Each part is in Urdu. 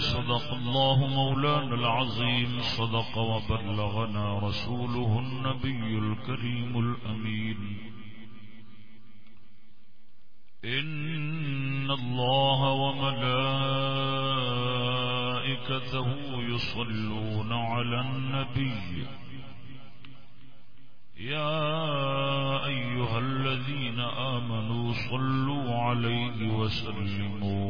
صدق الله مولانا العظيم، صدق وبلغنا رسوله النبي الكريم الأمين. إن الله وملائكته يصلون على النبي. يا أيها الذين آمنوا صلوا عليه وسلموا.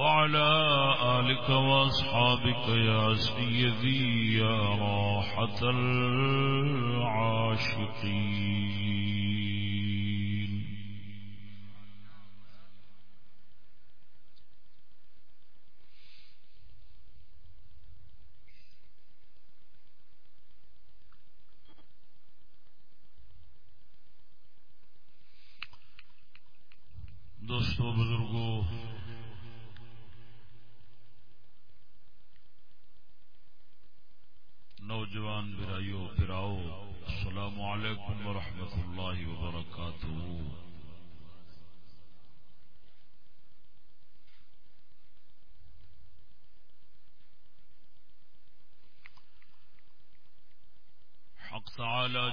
وعلى آلك وأصحابك يا سيدي يا راحة العاشقين. دوستو بزرگوں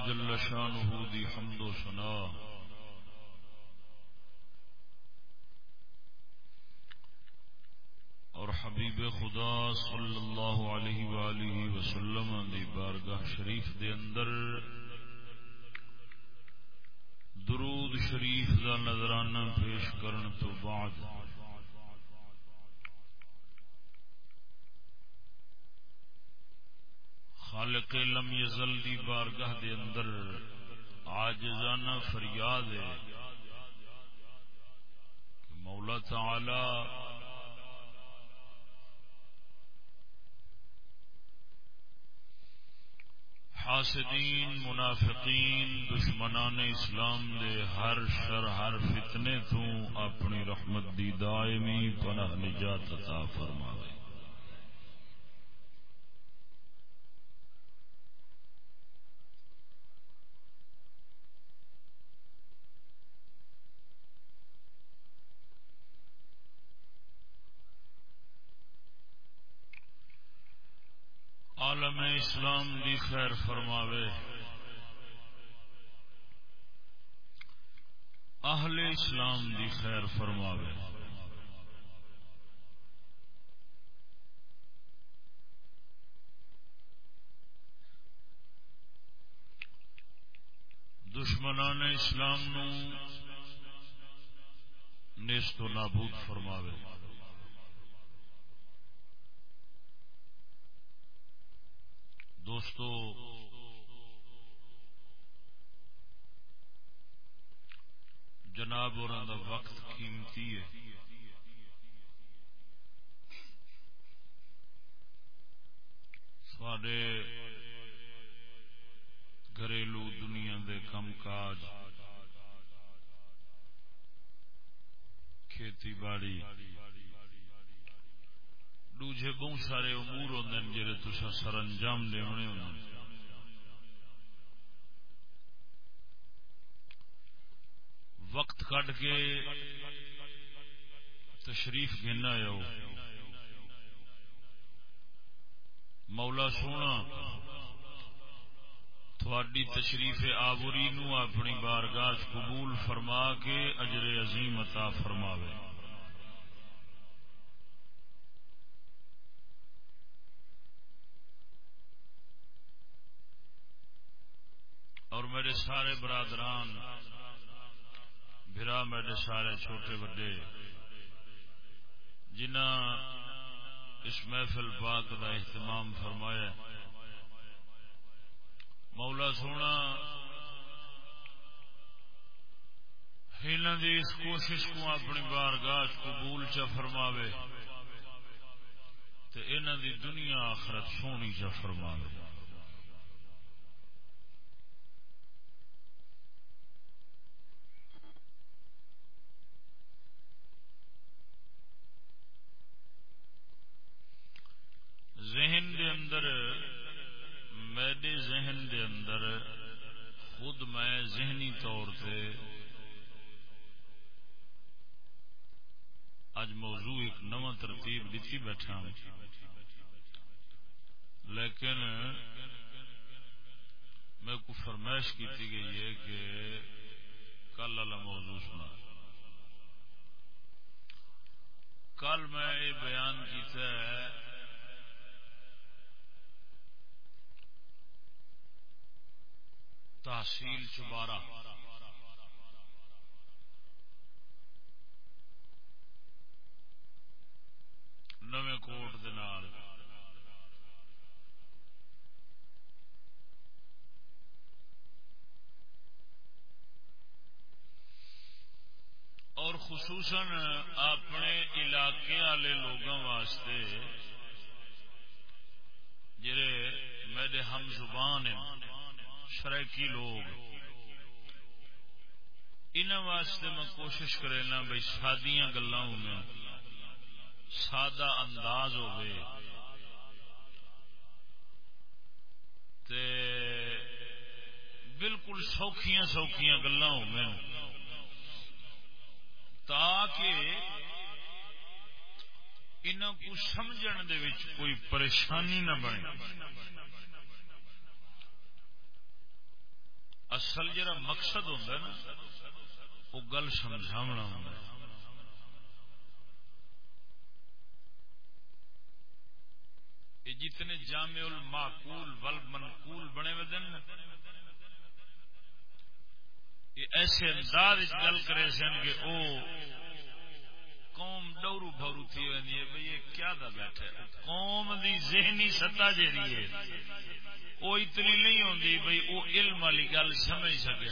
جل شانہ دی حمد و ثنا۔ اور حبیب خدا صلی اللہ علیہ وآلہ وسلم دی بارگاہ شریف دے اندر درود شریف دا نظرانہ پیش کرن تو بعد خالق لم یزل دی بارگاہ دے اندر عاجزانہ فریاد ہے مولا تعالی حاسدین، منافقین، دشمنان اسلام دے ہر شر، ہر فتنے تو اپنی رحمت دی دائمی پناہ نجات عطا فرماوے عالم اسلام دی خیر فرماوے۔ اہل اسلام دی خیر فرماوے۔ دشمنان اسلام نو نیست و نابود فرماوے۔ دوستو جناب اور وقت قیمتی ہے۔ سڈے گھریلو دنیا دے کم کاج کھیتی باڑی دوجے بہت سارے امور ہوتے ہیں جہے تصا سر انجام لے وقت کٹ کے تشریف گنا آؤ مولا سونا، تھوڑی تشریف آوری نو اپنی بارگاہ قبول فرما کے اجر عظیم عطا فرماوے۔ اور میرے سارے برادران برا میرے سارے چھوٹے بڑے جنہ اس محفل پاک کا اہتمام فرمایا مولا سونا دی اس کوشش کو اپنی بارگاہ قبول چا فرماوے تو انہوں دی دنیا آخرت سونی چا فرماوے ذہن دے اندر میرے ذہن دے اندر خود میں ذہنی طور سے اج موضوع ایک نو ترتیب دیتی بیٹھا ہوں۔ لیکن میں کو فرمائش کی گئی ہے کہ کل والا موضوع سنا۔ کل میں یہ بیان کیتا ہے تحصیل چبارہ۔ نویں کوٹ دنال اور خصوصاً اپنے علاقے والے لوگوں واسطے جڑے میرے ہم زبان ہیں شرکی لوگ۔ ان واسطے میں کوشش کرنا بھائی سادیاں گلا ہو سادہ انداز ہوئے۔ تے بالکل سوکھیاں سوکھیاں گلا ہو تاکہ ان کو سمجھن دے وچ کوئی پریشانی نہ بنے۔ اصل جرا مقصد ہوتا نا، وہ گل سمجھا ہوں جتنے جامع المعقول ول منقول بنے ہوئے دن، یہ ایسے انداز گل کرے سن کہ او قوم ڈورو بھورو تھی ہوئی ہے بھئی یہ کیا دا بیٹھے قوم دی ذہنی سطح جیری ہے وہ اتنی نہیں ہوتی بھائی وہ علم والی گل سمجھ سکے۔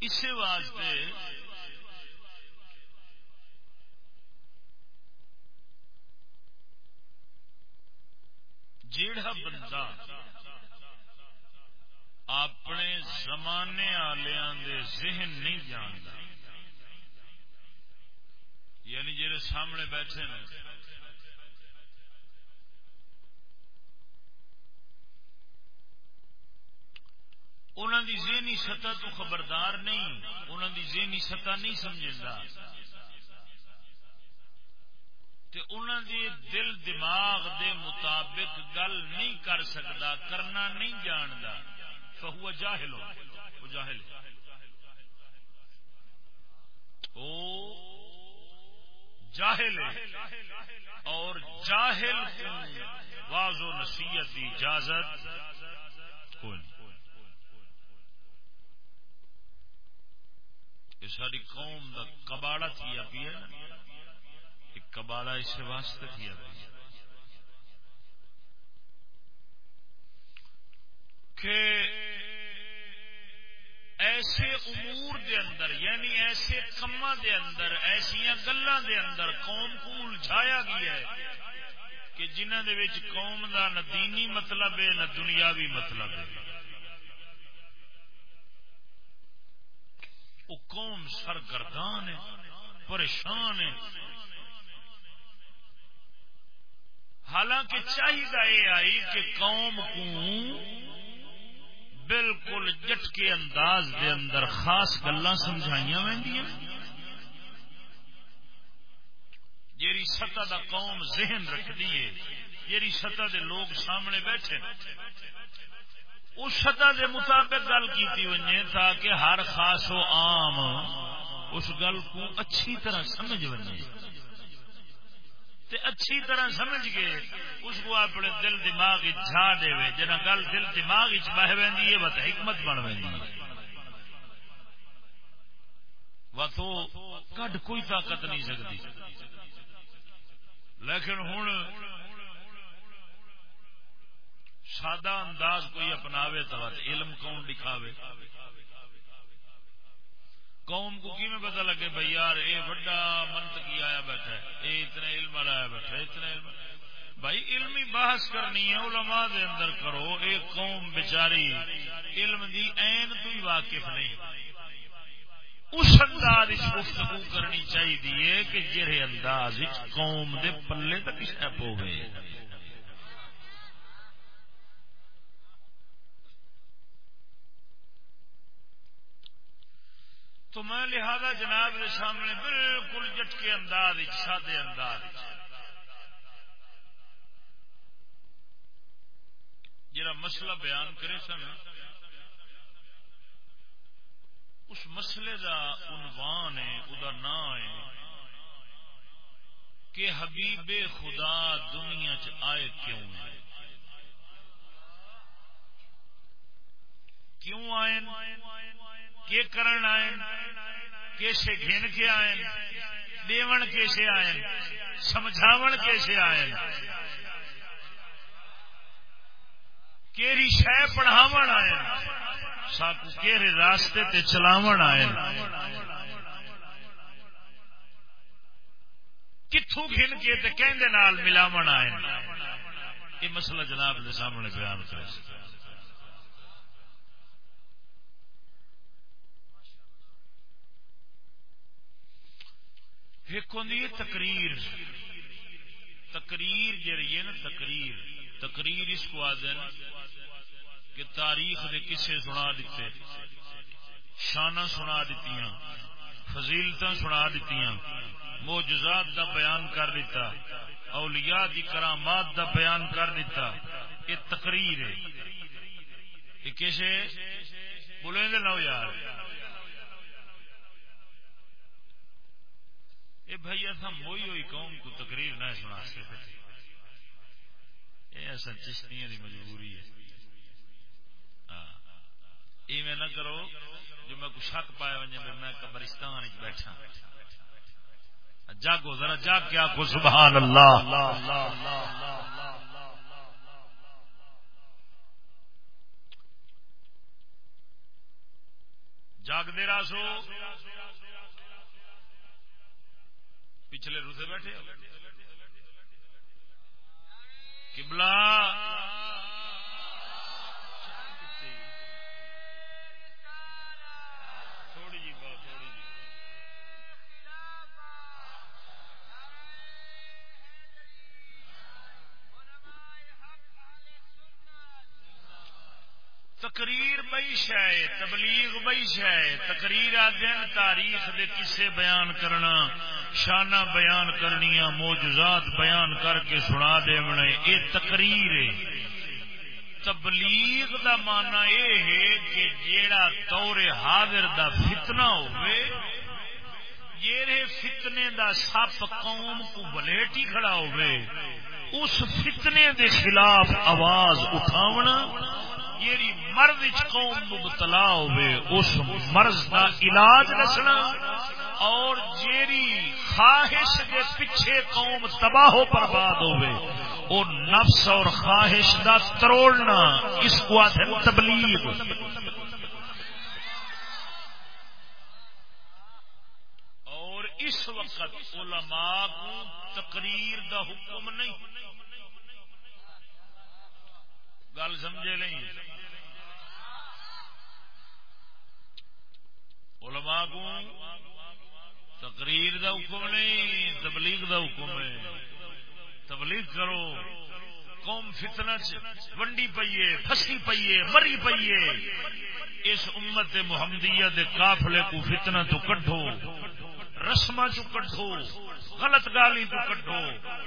اسی واسطے جیڑا بندہ اپنے زمانے دے ذہن نہیں جانتا یعنی جہے سامنے بیٹھے نے انہوں دی ذہنی سطح تو خبردار نہیں انہوں دی ذہنی سطح نہیں سمجھا انہوں دی دل دماغ دے مطابق گل نہیں کر سکتا کرنا نہیں جانتا فہو جاہل ہو جاہل۔ او جاہل اور جاہل کو واض و نصیحت کی اجازت۔ کوئی یہ ساری قوم کا کباڑا کیا پی ہے پیا کباڑا اس واسطے کیا پیا کہ ایسے امور دے اندر یعنی ایسے کما دے اندر ایسیا گلا دے اندر قوم کو الجھایا گیا ہے کہ جنہ دے وچ قوم دا نہ دینی مطلب ہے، نہ دنیاوی مطلب ہے۔ وہ قوم سرگردان ہے، پریشان ہے حالانکہ چاہیے یہ آئی کہ قوم کو بالکل جٹ کے انداز دے اندر خاص گلا سمجھائی جیری سطح دا قوم ذہن رکھ دیے جیری سطح دے لوگ سامنے بیٹھے اس سطح دے مطابق گل کی وجے تاکہ ہر خاص و عام اس گل کو اچھی طرح سمجھ وجے اچھی طرح سمجھ کے اس کو اپنے دل دماغ جھا دے جنا گل دل دماغ بہ وی ہے بت حکمت بن وی تو کڈ کوئی طاقت نہیں سکتی لیکن ہوں سادہ انداز کوئی اپناوے تو علم کون دکھاوے؟ قوم کو کی میں پتا لگے بھائی یار اے وڈا منت کی آیا بیٹھا ہے؟ اے اتنا علم والا آیا بیٹھا ہے، اتنا علم بھائی علمی بحث کرنی ہے، علماء دے اندر کرو، اے قوم بچاری علم دی این تو ہی واقف نہیں۔ اس انداز گفتگو کرنی چاہیے کہ جہے انداز قوم دے پلے تک شپ ہوئے تو میں لہذا جناب کے سامنے بالکل جٹکے انداز سادے انداز جا مسئلہ بیان کرے سن، اس مسئلے کا عنوان ہے وہ نام ہے کہ حبیب خدا دنیا چ آئے کیوں ہے کیوں آئے؟ کے کرن آئے کیسے گھن کے آئے دیون کیسے آئے سمجھاون کیسے آئے کیری شہ پڑھاو آئے ساکو کیرے راستے تے چلاو آئے کتوں گھن کے تے کہندے نال ملاو آئے یہ مسئلہ جناب کے سامنے بیان کر ایک ہوں تقریر۔ تقریر جی ہے نا، تقریر۔ تقریر اس کو آدن کہ تاریخ نے کسے سنا دیتے شانہ سنا دیتی فضیلت سنا دیتی موجزات دا بیان کر دیتا اولیاء دی کرامات دا بیان کر دیتا یہ تقریر ہے۔ یہ کسے؟ بولیں گے نو یار۔ اے بھائی، ایسا موئی ہوئی قوم کو تقریر نہ سنا سکتے یہ ایسا چشتیاں دی مجبوری ہے۔ ہاں۔ میں نہ کرو جو میں کو شک پایا وجہ میں قبرستان وچ بیٹھا۔ جاگو، ذرا جاگ کے آخو سبحان اللہ۔ جاگ دے رہا سو۔ پچھلے روسے بیٹھے قبلہ۔ جی جی۔ تقریر بئی شہ تبلیغ بئی شہ تقریر دن تاریخ دے کسے بیان کرنا۔ شانہ بیان کرنیا موجزات بیان کر کے سنا دے منے اے تقریر ہے۔ تبلیغ دا مانا یہ ہے کہ جیڑا دور حاضر دا فتنہ ہوئے، جیڑے فتنے دا سپ قوم کو بلیٹی کھڑا ہوئے، اس فتنے دے خلاف آواز اٹھاونا، جیڑی مرض قوم مبتلا ہوئے، اس مرض کا علاج رسنا اور جیڑی خواہش کے پیچھے قوم تباہ و برباد ہوئے۔ وہ نفس اور خواہش دا تروڑنا، اس کو آتے تبلیغ۔ اور اس وقت علماء کو تقریر دا حکم نہیں۔ گل سمجھے نہیں؟ علماء کو تقریر دا حکم نہیں، تبلیغ دا حکم ہے۔ تبلیغ کرو۔ قوم فتنہ ونڈی پیے پھسی پیے مری پیے اس امت محمدیہ دے قافلے کو فتنہ تو کٹھو رسم چ کٹھو غلط گالی تو کٹھو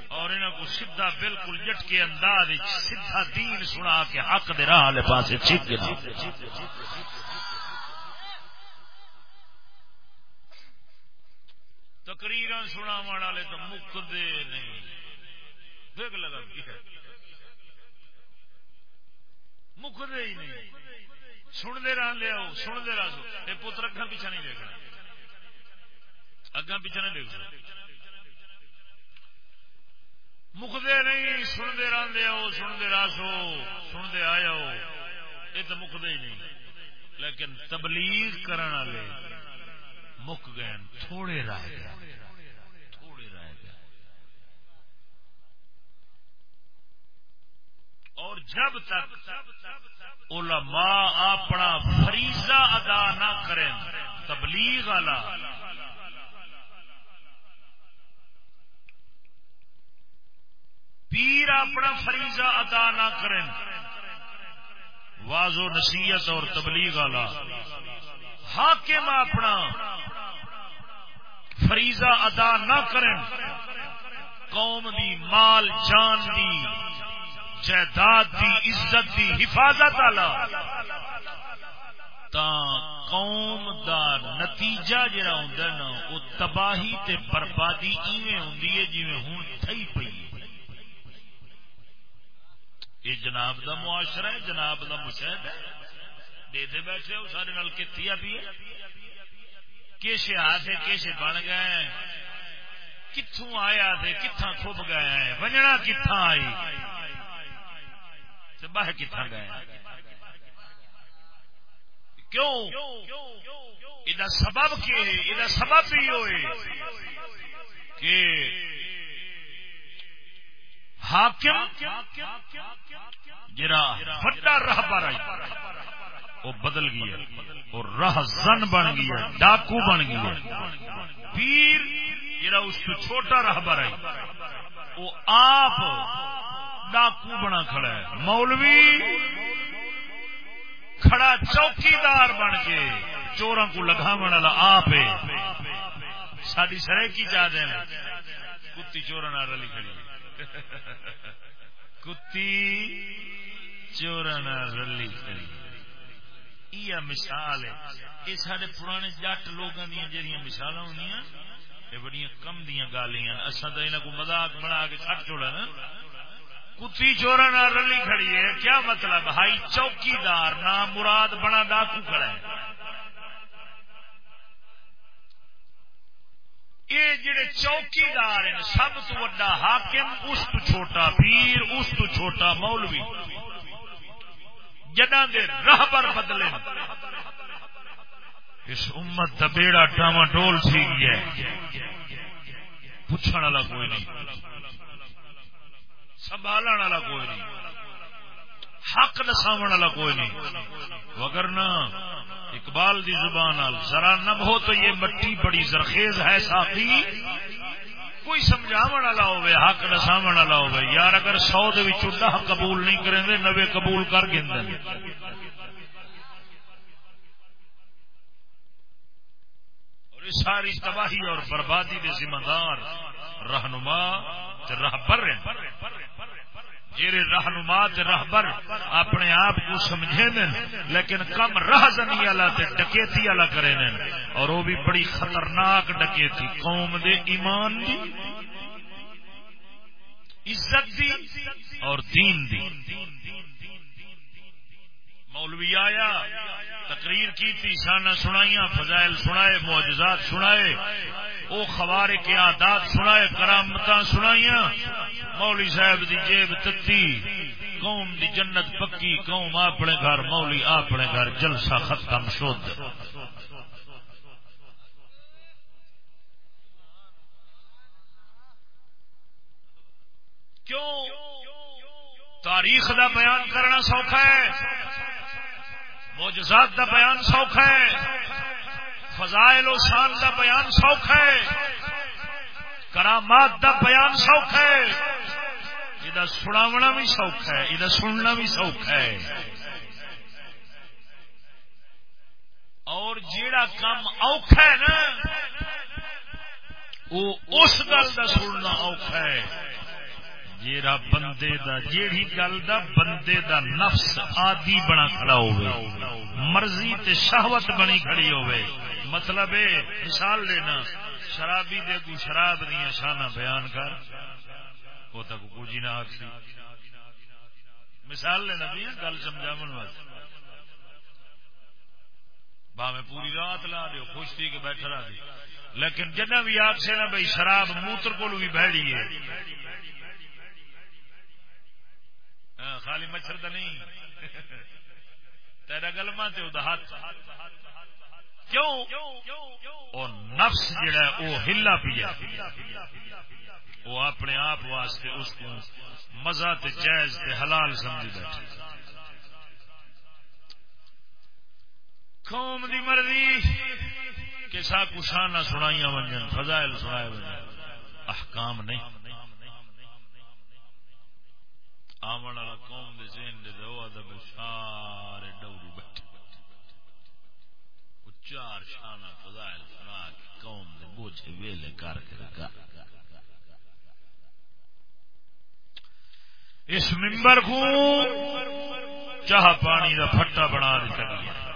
اور انہوں کو سیدھا بالکل جٹ کے انداز سیدھا دین سنا کے حق دے راہ پاسے چیک کے تقریر سنا والے تو مکتے نہیں۔ دیکھ لگا مکتے ہی نہیں۔ سنتے رہ لیا سنتے رہ یہ پتر اگا پیچھا نہیں دیکھنا۔ اگا پیچھا نہیں دیکھ مکتے نہیں، سنتے رہتے ہو سنتے راسو سنتے آئے ہو یہ تو مکتے ہی نہیں۔ لیکن تبلیغ کرنے والے مک گئے، تھوڑے رہ گئے تھوڑے رہ گئے اور جب تک علماء اپنا فریضہ ادا نہ کریں، تبلیغ والا۔ پیر اپنا فریضہ ادا نہ کریں واض و نصیحت اور تبلیغ والا۔ حاکم اپنا فریضہ ادا نہ کریں، قوم دی مال، جان دی جائیداد دی عزت دی حفاظت والا، تا قوم دا نتیجہ جڑا ہوندا نا، وہ تباہی تے بربادی ایویں ہوندی ہے جویں ہن تھئی پئی یہ جناب دا معاشرہ ہے، جناب دا مشاہد ہے۔ دے دے بیٹھے ہو، سارے نال کتھی پی کیسے آتے کیسے بن گئے کتوں آیا تھے کتھا کھب گئے ہیں؟ بننا کتھا آئی؟ بہ کتھا گئے کیوں؟ یہ سبب کے یہ سبب بھی ہوئے۔ کہ حاکم جرا بڑا راہ پر آئی وہ بدل گیا اور راہ زن بن گیا ڈاکو بن گیا پیر جرا اس کو چھوٹا راہ پر آئی وہ آپ ڈاکو بنا کھڑا ہے۔ مولوی کھڑا چوکیدار بن کے چوروں کو لگا والا آپ ساری سرے کی چاہ دیں کتی چورا رلی کھڑی۔ کتی چورنا رلی کری یہ مثال ہے۔ یہ سارے پرانے جٹ لوگوں دیا جہاں مثال ہونی بڑی کم دیا گالیاں۔ اصا تو یہاں کو مزاق بنا کے چھٹ چھوڑا نا۔ کتی چورا رلی کھڑی ہے، کیا مطلب؟ ہائی چوکیدار نہ مراد بنا ڈاکو کھڑا ہے۔ یہ جڑے چوکیدار ہیں، سب تو وڈا حاکم، اس تو چھوٹا پیر، اس تو چھوٹا مولوی۔ جنہ دے رہبر بدلے۔ اس امت کا بیڑا ٹاما ڈول سی گیا پوچھنے والا کوئی نہیں۔ سنبھال والا کوئی نہیں۔ حق دساو والا کوئی نہیں۔ وگرنا اقبال دی زبان ذرا نب ہو تو یہ مٹی بڑی زرخیز ہے ساقی۔ کوئی سمجھا والا ہوے حق دسا والا ہوے یار اگر سو دہ قبول نہیں کریں گے، نوے قبول کر گے اور اس ساری تباہی اور بربادی کے ذمہ دار رہنما رہبر جیرے رہنما رہبر اپنے آپ کو سمجھے لیکن کم راہ زنی والا ڈکیتی والا کرے اور وہ بھی بڑی خطرناک ڈکیتی، قوم دے ایمان دی، عزت دی اور دین دی۔ مولوی آیا، تقریر کی تھی شانہ سنائیاں، فضائل سنائے، معجزات سنائے، او خوار کے عادات سنائے کرامت سنائیاں مولی صاحب دی جیب تتی، قوم دی جنت پکی، قوم اپنے گھر مولی اپنے گھر، جلسہ ختم شد کیوں؟ تاریخ دا بیان کرنا سوکھا ہے۔ موجزات دا بیان سوکھا ہے۔ فضائل و شان دا بیان سوکھ ہے۔ کرامات دا بیان سوکھ ہے۔ یہ سناونا بھی سوکھ ہے یہ سننا بھی سوکھ ہے۔ اور جیڑا کام اوکھ ہے نا وہ اس گل کا سننا اوکھ ہے۔ جیڑا بندے دا جیڑی گل دا بندے دا نفس آدی بنا کھڑا ہوئے مرضی تے شہوت بنی کھڑی ہوئے مطلب مثال لینا، شرابی دے کو شراب دیا شانہ بیان کر۔ وہ تک کچھ نہ آخسی مثال لینا بھی گل سمجھا من میں پوری رات لا دیو، خوش تھی کہ بیٹھا رہا دی۔ لیکن جنہ بھی آخ سے نا بھائی شراب موتر کو بھی بہڑی ہے۔ خالی مچھر تو نہیں۔ تیرا گلما تے ہاتھ۔ کیوں؟ نفس جڑا وہ ہلا پیا۔ وہ اپنے آپ واسطے اس کو مزہ تے جائز تے حلال سمجھ بیٹھے قوم دی مرضی کہ سا کشانہ سنائیاں ونجن، فضائل سنائے ونجن۔ احکام نہیں۔ آمن والا قوم دے ذہن دے دو ادب سارے ڈوری بیٹھے چار شانہ فضائل سنا کے قوم دے بوجھے ویلے کر کے رکھا۔ اس ممبر کو چاہ پانی دا پھٹا بنا دیتا گیا۔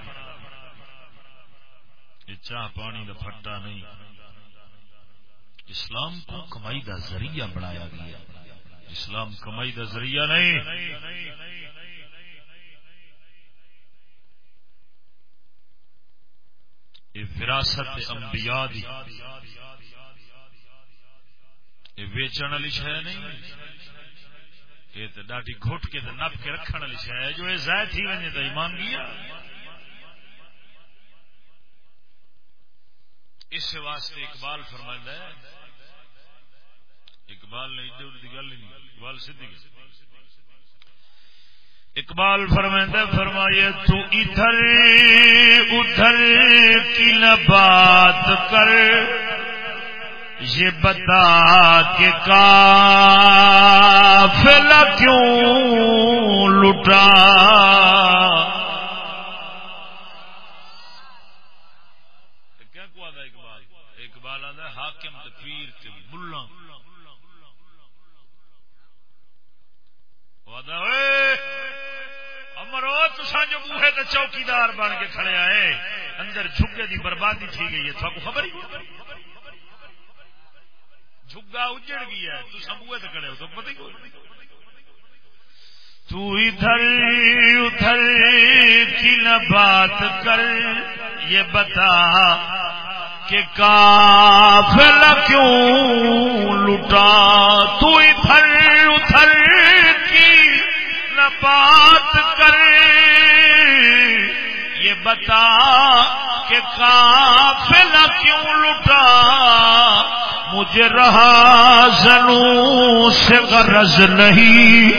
یہ چاہ پانی دا پھٹا نہیں۔ اسلام کو کمائی دا ذریعہ بنایا گیا۔ اسلام کمائی دا ذریعہ نہیں۔ وراثت انبیاء دی۔ یہ ویچن والی شہ نہیں۔ یہ تو ڈاٹی گھٹ کے نپ کے رکھنے والی شہ ہے جو یہ ضائع تھی وجہ تو ایمان گیا۔ اس واسطے اقبال فرمائندہ ہے اقبال نے ادھر گل نہیں، اقبال سیدھی اقبال فرمائندہ فرمائیے تو ادھر ادھر کی نہ بات کر، یہ بتا کہ کافلا کیوں لٹا کیا کو آدھا اقبال اقبال آدھا حاکم تفیر کے ملا وعدہ تسا جو بوہے تو چوکیدار بن کے کھڑے آئے، اندر جھگے دی بربادی تھی گئی ہے تو خبر ہی جھگا اجڑ گیا ہے تو سبوے تو کھڑے ہو تو پتہ ہی تو ادھر ادھر کی نہ بات کر، یہ بتا کہ کافلا کیوں لٹا؟ تو ادھر ادھر بات کر یہ بتا کہ قافلہ کیوں لٹا مجھے رہا زنوں سے غرض نہیں،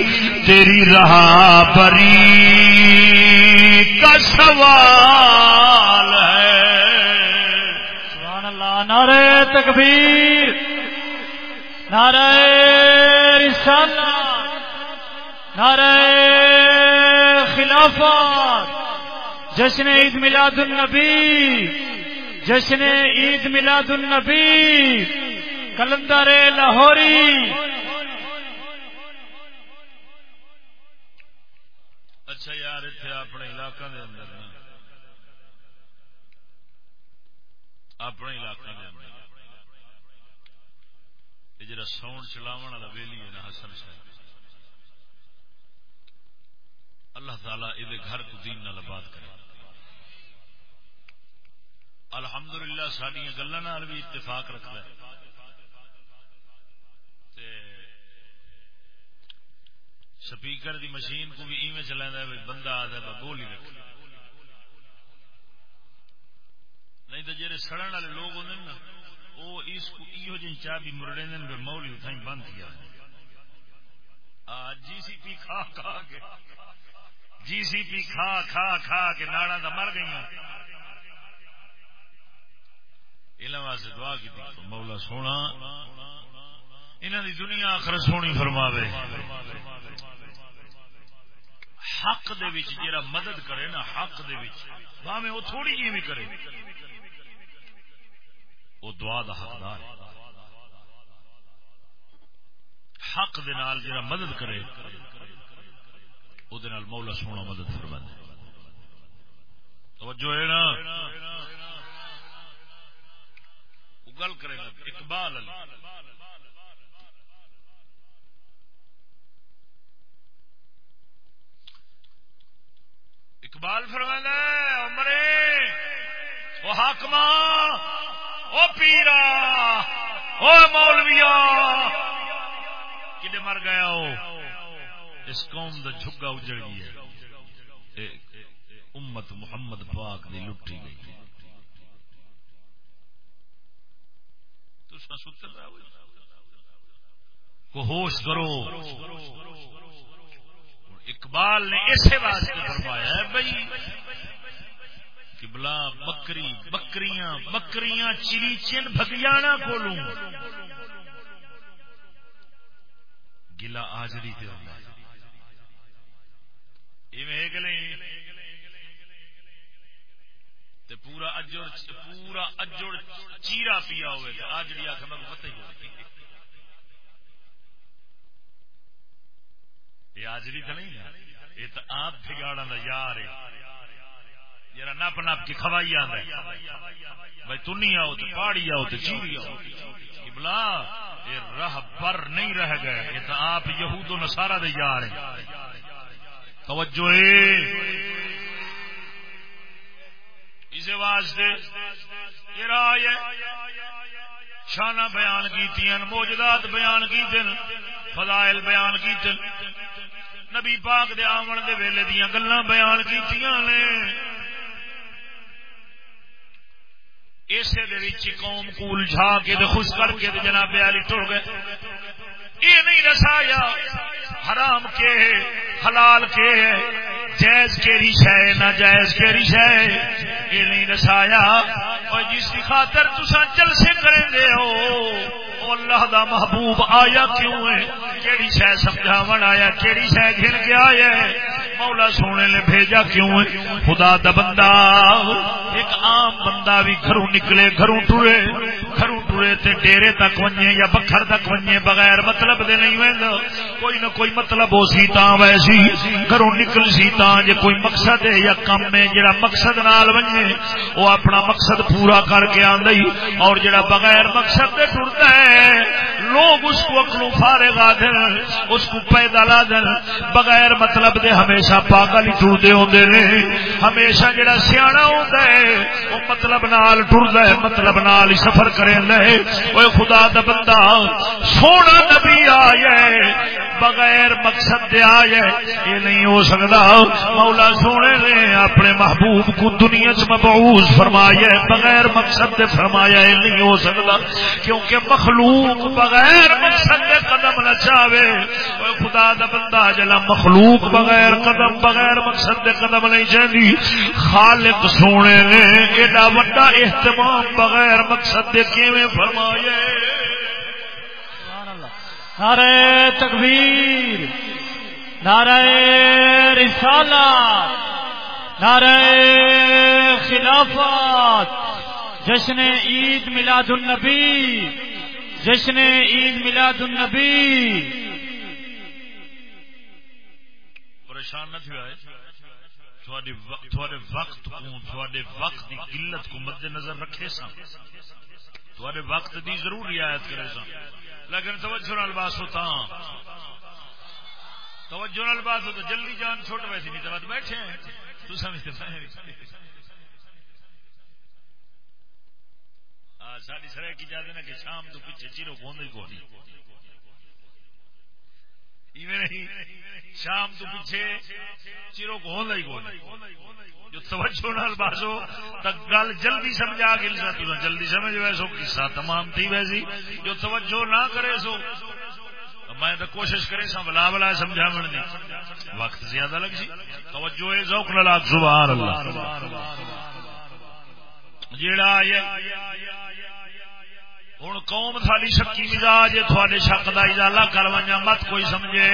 تیری رہا بری کا سوال ہے۔ سبحان اللہ، نعرہ تکبیر، نعرہ رسالہ نعرہ خلافت، جشن عید میلاد النبی، جشن عید میلاد النبی، کلندر لاہوری۔ اچھا یار اتنے اپنے علاقہ دے اندر نا۔ اپنے علاقہ دے اندر۔ یہ جڑا ساؤنڈ چلاو والا ویلی ہے نا حسن صاحب۔ اللہ تعالی یہ گھر کو دین نال آباد کرے۔ الحمدللہ سڈیا گلوں بھی اتفاق رکھتا ہے۔ سپیکر دی مشین کو بھی ایویں چلا بندہ آتا ہے بول ہی رکھ نہیں تو جی سڑن والے لوگ ہوتے نا وہ اس کو یہ جی چاہ بھی مرڑے مولی اتائی بند کیا۔ آج جی سی پی کھا کھا کے۔ جی سی پی کھا کھا کھا کے ناڑا تو مر گئی واسطے دعا کی مولا سونا انہوں دی دنیا آخر سونی فرماوے۔ حق دے وچ جیرا مدد کرے نا، حق دے وچ۔ باویں وہ تھوڑی جی بھی کرے۔ وہ دعا دا حقدار۔ حق دے نال جیرا مدد کرے۔ وہ مولا سونا مدد فرما توجہ ہے نا گل کرے گا اقبال اقبال فرمانا عمرے وہ حاکما وہ پیرا وہ مولویا کدے مر گیا ہو اس قوم دا جھگا اجڑ گیا امت محمد پاک دی لٹی گئی۔ کو ہوش کرو اقبال نے اسے واسطے فرمایا ہے بھائی کبلا بکری، بکریاں بکریاں چری چن بگیانا کولوں۔ گلا آجری تے ہوتا ہے پورا اجڑ پورا اجڑ چیرا پیا ہوئے آجڑی آخر میں پتہ ہی ہوگی یہ آجری تو نہیں؟ یہ تو آپ بگاڑا کا یار ہے۔ جرا نپ نپ کے کھوائی آتا بھائی تنی آؤ تو پہاڑی آؤ تو چیری آؤ۔ بلا یہ رہ پر نہیں رہ گئے۔ یہ تو آپ یہود و نسارا دے یار ہیں۔ توجہ اسے واسطے یہ رائے شانہ بیان کی موجدات بیان کی فضائل بیان کی نبی پاک دے آمن دے ویلے دیا گلا بیان کی اسے قوم کول جھا کے خوش کر کے جناب علی ٹر گئے۔ یہ نہیں رسایا حرام کے حلال کے جائز کیری شہ نہ جائز کیری شہ یہ نہیں رسایا اور جس کی خاطر تسا جلسے کریں گے ہو اللہ دا محبوب آیا کیوں ہے؟ کیڑی شہ سمجھاون آیا؟ کیڑی شہ گھن کے آیا مولا سونے نے بھیجا کیوں ہے؟ خدا دا بندہ، ایک عام بندہ بھی گھروں نکلے، گھروں ٹرے گھروں ٹرے تے ڈیرے تک ونجے یا بکھر تک ونجے بغیر مطلب دے نہیں ویندا۔ کوئی نہ کوئی مطلب ہو سی تا ویسی۔ گھروں نکل سی تا جے کوئی مقصد ہے یا کم ہے، جڑا مقصد نال ونجے، وہ اپنا مقصد پورا کر کے آندی اور جڑا بغیر مقصد دے ٹرتا ہے لوگ اس کو اکلو فارے گا دن اس کو پیدا لا دن بغیر مطلب دے ہمیشہ پاگل ہی ٹرتے ہوتے نے۔ ہمیشہ جڑا سیاح ہوتا ہے، وہ مطلب نال ٹرد ہے مطلب نال ہی سفر کرے لے وہ خدا دا بندہ، سونا نبی آیا بغیر مقصد دے آئے یہ نہیں ہو سکتا۔ مولا سونے نے اپنے محبوب کو دنیا چ مبعوث فرمایا بغیر مقصد دے فرمایا یہ نہیں ہو سکتا۔ کیونکہ مخلوق مخلوق بغیر مقصد دے قدم نہ چاہے۔ خدا دا بندہ جلا مخلوق بغیر قدم، بغیر مقصد دے قدم نہیں چاہتی خالق سونے نے ایڈا وڈا اہتمام بغیر مقصد دے کیویں فرمایا نعرہ تکبیر، نعرہ رسالات نعرہ خلافات جشن عید میلاد النبی۔ جشن عید میلاد النبی. پریشان نہ تھوڑے وقت کو تھوڑے وقت کی قلت کو مد نظر رکھے سا تھوڑے وقت دی ضرور رعایت کرے سا لیکن توجہ نال باس ہوتا ہاں. توجہ نال باس ہوتا ہاں. جلدی جان چھوٹ ویسی نہیں تو بیٹھے ہیں. تو سمجھتے ساری سر کی جاتے نا کہ شام تو پیچھے چیرو کون ہی کون نہیں۔ شام تو پیچھے چیرو کون ہی کون جو توجہ نال باسو تک گل جلدی سمجھا گل سا جلدی سمجھ ویسو قصہ تمام تھی ویسی۔ جو توجہ نہ کرے سو، میں تو کوشش کرے سا بلا بلا سمجھا دی۔ وقت زیادہ لگ سی۔ توجہ ہے ذوق نہ سبحان اللہ۔ جیڑا ہوں قوم تھالی شکی مزاج، تھوڑے شک کا اجالا کر مت کوئی سمجھے۔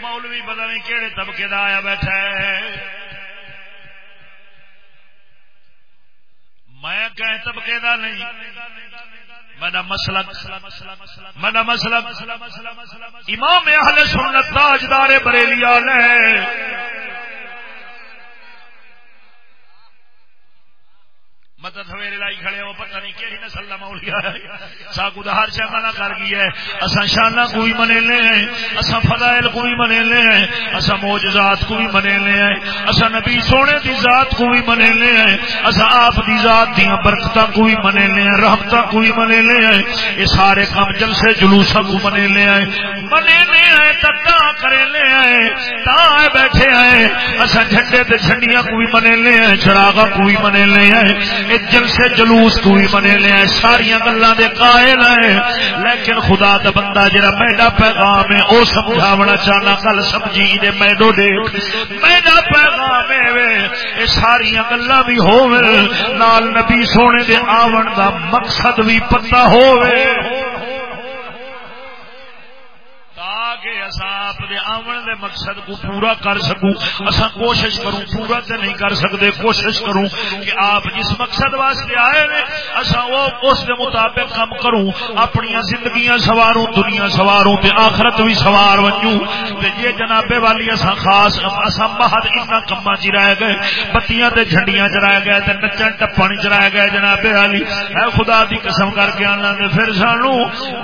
مولوی پتا نہیں کہڑے طبقے کا آیا بیٹھا ہے۔ میں کہ طبقے کا نہیں میرا مسلک میرا مسلک۔ امام اہل سنت تاجدار بریلیا نے مدد سویرے لائی کھڑے ہو پتہ نہیں کہڑی نسل کا مولیا ہے ساکو ہر شہ منع کر گئی ہے اصا شانہ کو بھی منے لے ہیں اصا فضائل کو بھی منے لے ہیں اصا موجزات کو بھی منے لے ہیں اصا نبی سونے دی ذات کو بھی منے لے ہیں اصا آپ دی ذات دیا برکت کو بھی منے لے ہیں رحمت کو بھی منے لے ہیں یہ سارے کام جلسے جلوسا کو منے لے ہیں منے لے ہیں تا کرے لے ہیں تا بیٹھے ہیں اصا جھنڈے تے جھنڈیاں کو بھی منے لے ہیں چراغا کو بھی منے لے ہیں جلسے جلوس تو ہی بنے لیا ساری گلا دے قائل ہیں۔ لیکن خدا دا بندہ جڑا میڈا پیغام ہے وہ سمجھاونا چاہنا کل سمجھی دے میڈو دیکھ۔ میڈا پیغام ہے ساری گلا بھی ہو نال نبی سونے دے آون دا مقصد بھی پتہ ہوے آمن دے مقصد کو پورا کر سکوں۔ اصا کوشش کروں، پورا تو نہیں کر سکتے، کوشش کروں کہ آپ جس مقصد واسطے آئے نے اصا وہ اس دے مطابق کم کروں۔ اپنی زندگیاں سواروں، دنیا سواروں تے آخرت بھی سوار بنوں تے یہ جنابے والی اصا خاص اصا مہد اتنا کما چ رہ گئے۔ بتیاں تے جھنڈیاں چ گئے تے نچن ٹپن چ گئے جنابے والی۔ اے خدا دی قسم کر کے آنا پھر سانو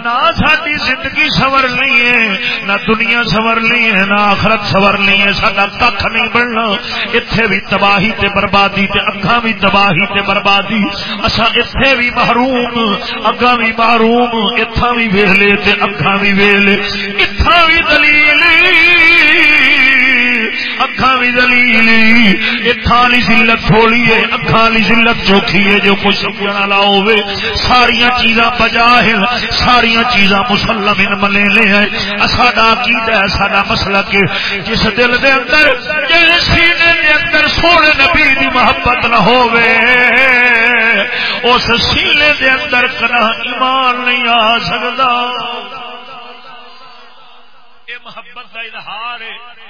نہ ساری زندگی سور نہیں ہے نہ دنیا سور نہیں ہے، نہ آخرت سور ہے۔ سا کھ نہیں بننا۔ اتنے بھی تباہی تے بربادی تے اگا بھی تباہی تے بربادی۔ اصا اتنے بھی محروم اگا بھی محروم اتھا بھی ویلے تے اگا بھی ویلے۔ اتھا بھی دلیل۔ اکھا بھی دلیل اتھالی ذلت تھوڑی ہے اکھالی ذلت چوکھی ہے۔ جو کچھ سمجھنا والا ہوے ساریا چیزاں بجا ہے۔ ساریا چیزاں مسلم ان ملے لے ہیں ساڈا عقیدہ ہے، ساڈا مسئلہ کہ جس دل دے اندر، جس سینے دے اندر سونے نبی دی محبت نہ ہوے اس سینے دے اندر کنا ایمان نہیں آ سکتا یہ محبت کا اظہار ہے۔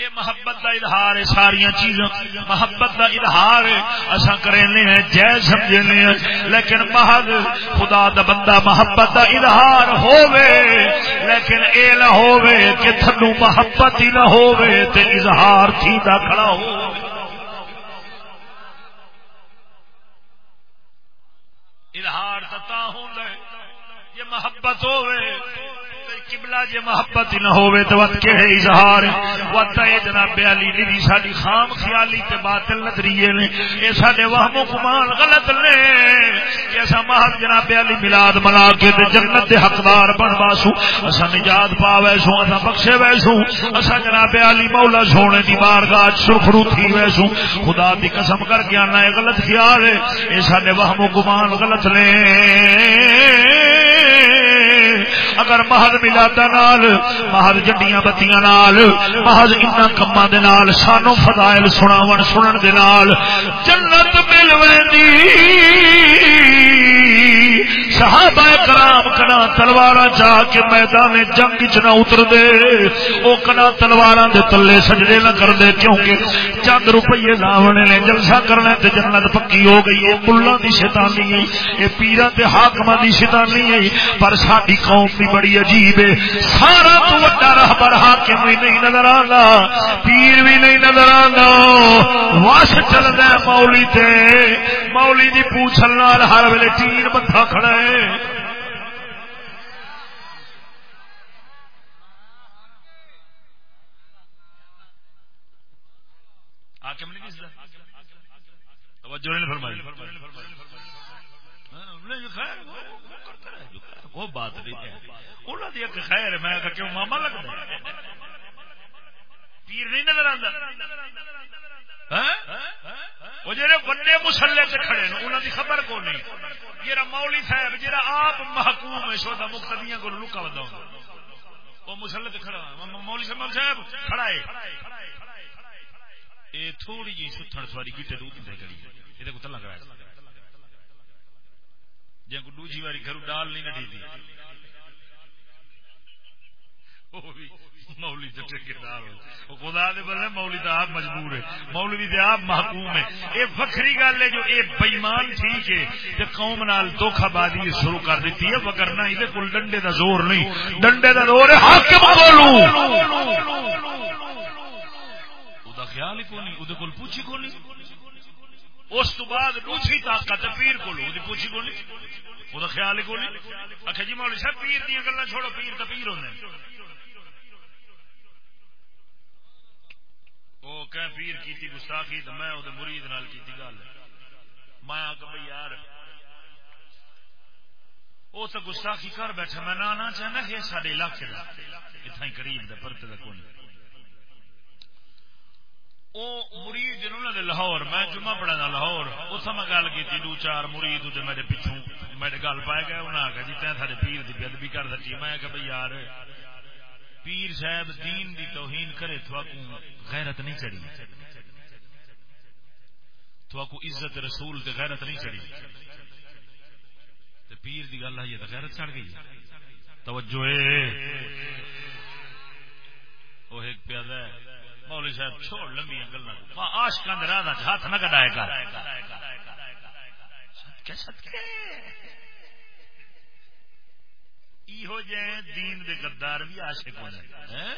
یہ محبت کا اظہار ہے ساری چیزاں۔ محبت کا اظہار اصا کرے ہیں جے سمجھے ہیں۔ لیکن محض خدا دا بندہ محبت کا اظہار ہووے، لیکن اے نہ ہووے کہ تھنو محبت ہی نہ ہووے تے اظہار تھی دا کھڑا ہو اظہار تتا ہوں یہ محبت ہووے۔ قبلہ جے محبت نہ ہوئے تو وقت کے اظہار وقت اے جناب علی دی ساری خام خیالی تے باطل نظریے نے۔ اے ساڈے وہم و گمان غلط نے۔ کہ اسا محض جناب علی میلاد منا کے تے جنت دے حقدار بن واسو اسا نجات پاوے سو، اسا بخشے ویسو اسا جناب علی مولا سونے دی بارگاہ سرخرو تھی ویسو خدا دی قسم کر کے آنا ہے غلط خیال ہے۔ اے ساڈے وہم و گمان غلط نے۔ اگر محض ملادا نال، محض جڈیاں بتیاں نال، محض ان کما دے نال سانو فضائل سناون، سنن دے نال جنت مل ویندی صحابہ کرام کنا تلوار جا کے میدان جنگ چ نہ اتر دے او کنا تلوار دے تلے سجدے نہ کر دے کیونکہ چند روپیے لاونے نے جلسہ کرنا تے جنت پکی ہو گئی ہے ملا دی شیطانی ہے، اے پیرا تے حاکم دی شیطانی ہے، پر ساری قوم بھی بڑی عجیب ہے۔ سارا تو وڈا رہبر حاکم بھی نہیں نظر آندا، پیر بھی نہیں نظر آندا۔ واش چلدا مولی تے مولی دی پوچھل نال ہر ویلے تین بندہ کھڑا ہے۔ وہ بات نہیں خیر میں کیوں ماما لگتا پیر نہیں نظر آتا ہاں؟ وہ جڑے بڑے مسلے سے کھڑے ہیں انہوں کی خبر کو نہیں جہاں مولی صاحب جہاں آپ محکوم ہے، سودا مقتدیاں کو لکا بتا وہ مسلے سے کھڑا ہاں۔ مولی صاحب صاحب، کھڑا ہے۔ یہ تھوڑی جی ستھن سواری کیٹے روپ دے کری یہ کو تلا کرایا جی کو دوجی باری گھر ڈال نہیں نٹی تھی مولی تو ٹھیکار خدا دے بولے مولی تو آپ مجبور ہے مولوی تو آپ محکوم ہے یہ وکری گل ہے جو یہ بےمان ٹھیک ہے۔ تے قوم نال دھوکھا بازی شروع کر دیتی ہے وگرنا یہ کل ڈنڈے دا زور نہیں۔ ڈنڈے دا زور ہے، حاکم بولو۔ خیال ہی کونی وہ کول پوچھی کونی۔ اس تو بعد دوسری طاقت پیر کو پوچھی کونی۔ وہ خیال ہی کونی۔ اچھا جی مولوی صاحب، پیر دیا گلا چھوڑو، پیر تو پیر ہونے وہ کہ پیر کی گستاخی تو میں وہ مرید نال کی گل۔ میں آ بھائی یار وہ تو گستاخی کر بیٹھا، میں نہ چاہنا کہ سارے علاقے کا اتنا ہی قریب دے پرتے کا کون وہ مرید جنہوں نے لاہور، میں جمعہ پڑھا لاہور اتنا میں گل کی دو چار مرید میرے پیچھوں میرے گل پائے گئے انہیں آخیا جی تین سارے پیر کی بےدبی کر سکی۔ میں کہ بھائی یار پیر صاحب دین دی توہین کرے تو غیرت نہیں چڑی تو عزت رسول تے غیرت نہیں چڑی تے پیر دی گل آئی تو غیرت چڑھ گئی توجہ وہ ایک پیادہ مولوی صاحب چھوڑ لمبی گلا آشکند راہ ہاتھ نہ کٹائے گا ہو جائے دین دے غدار بھی عاشق ہو ہونے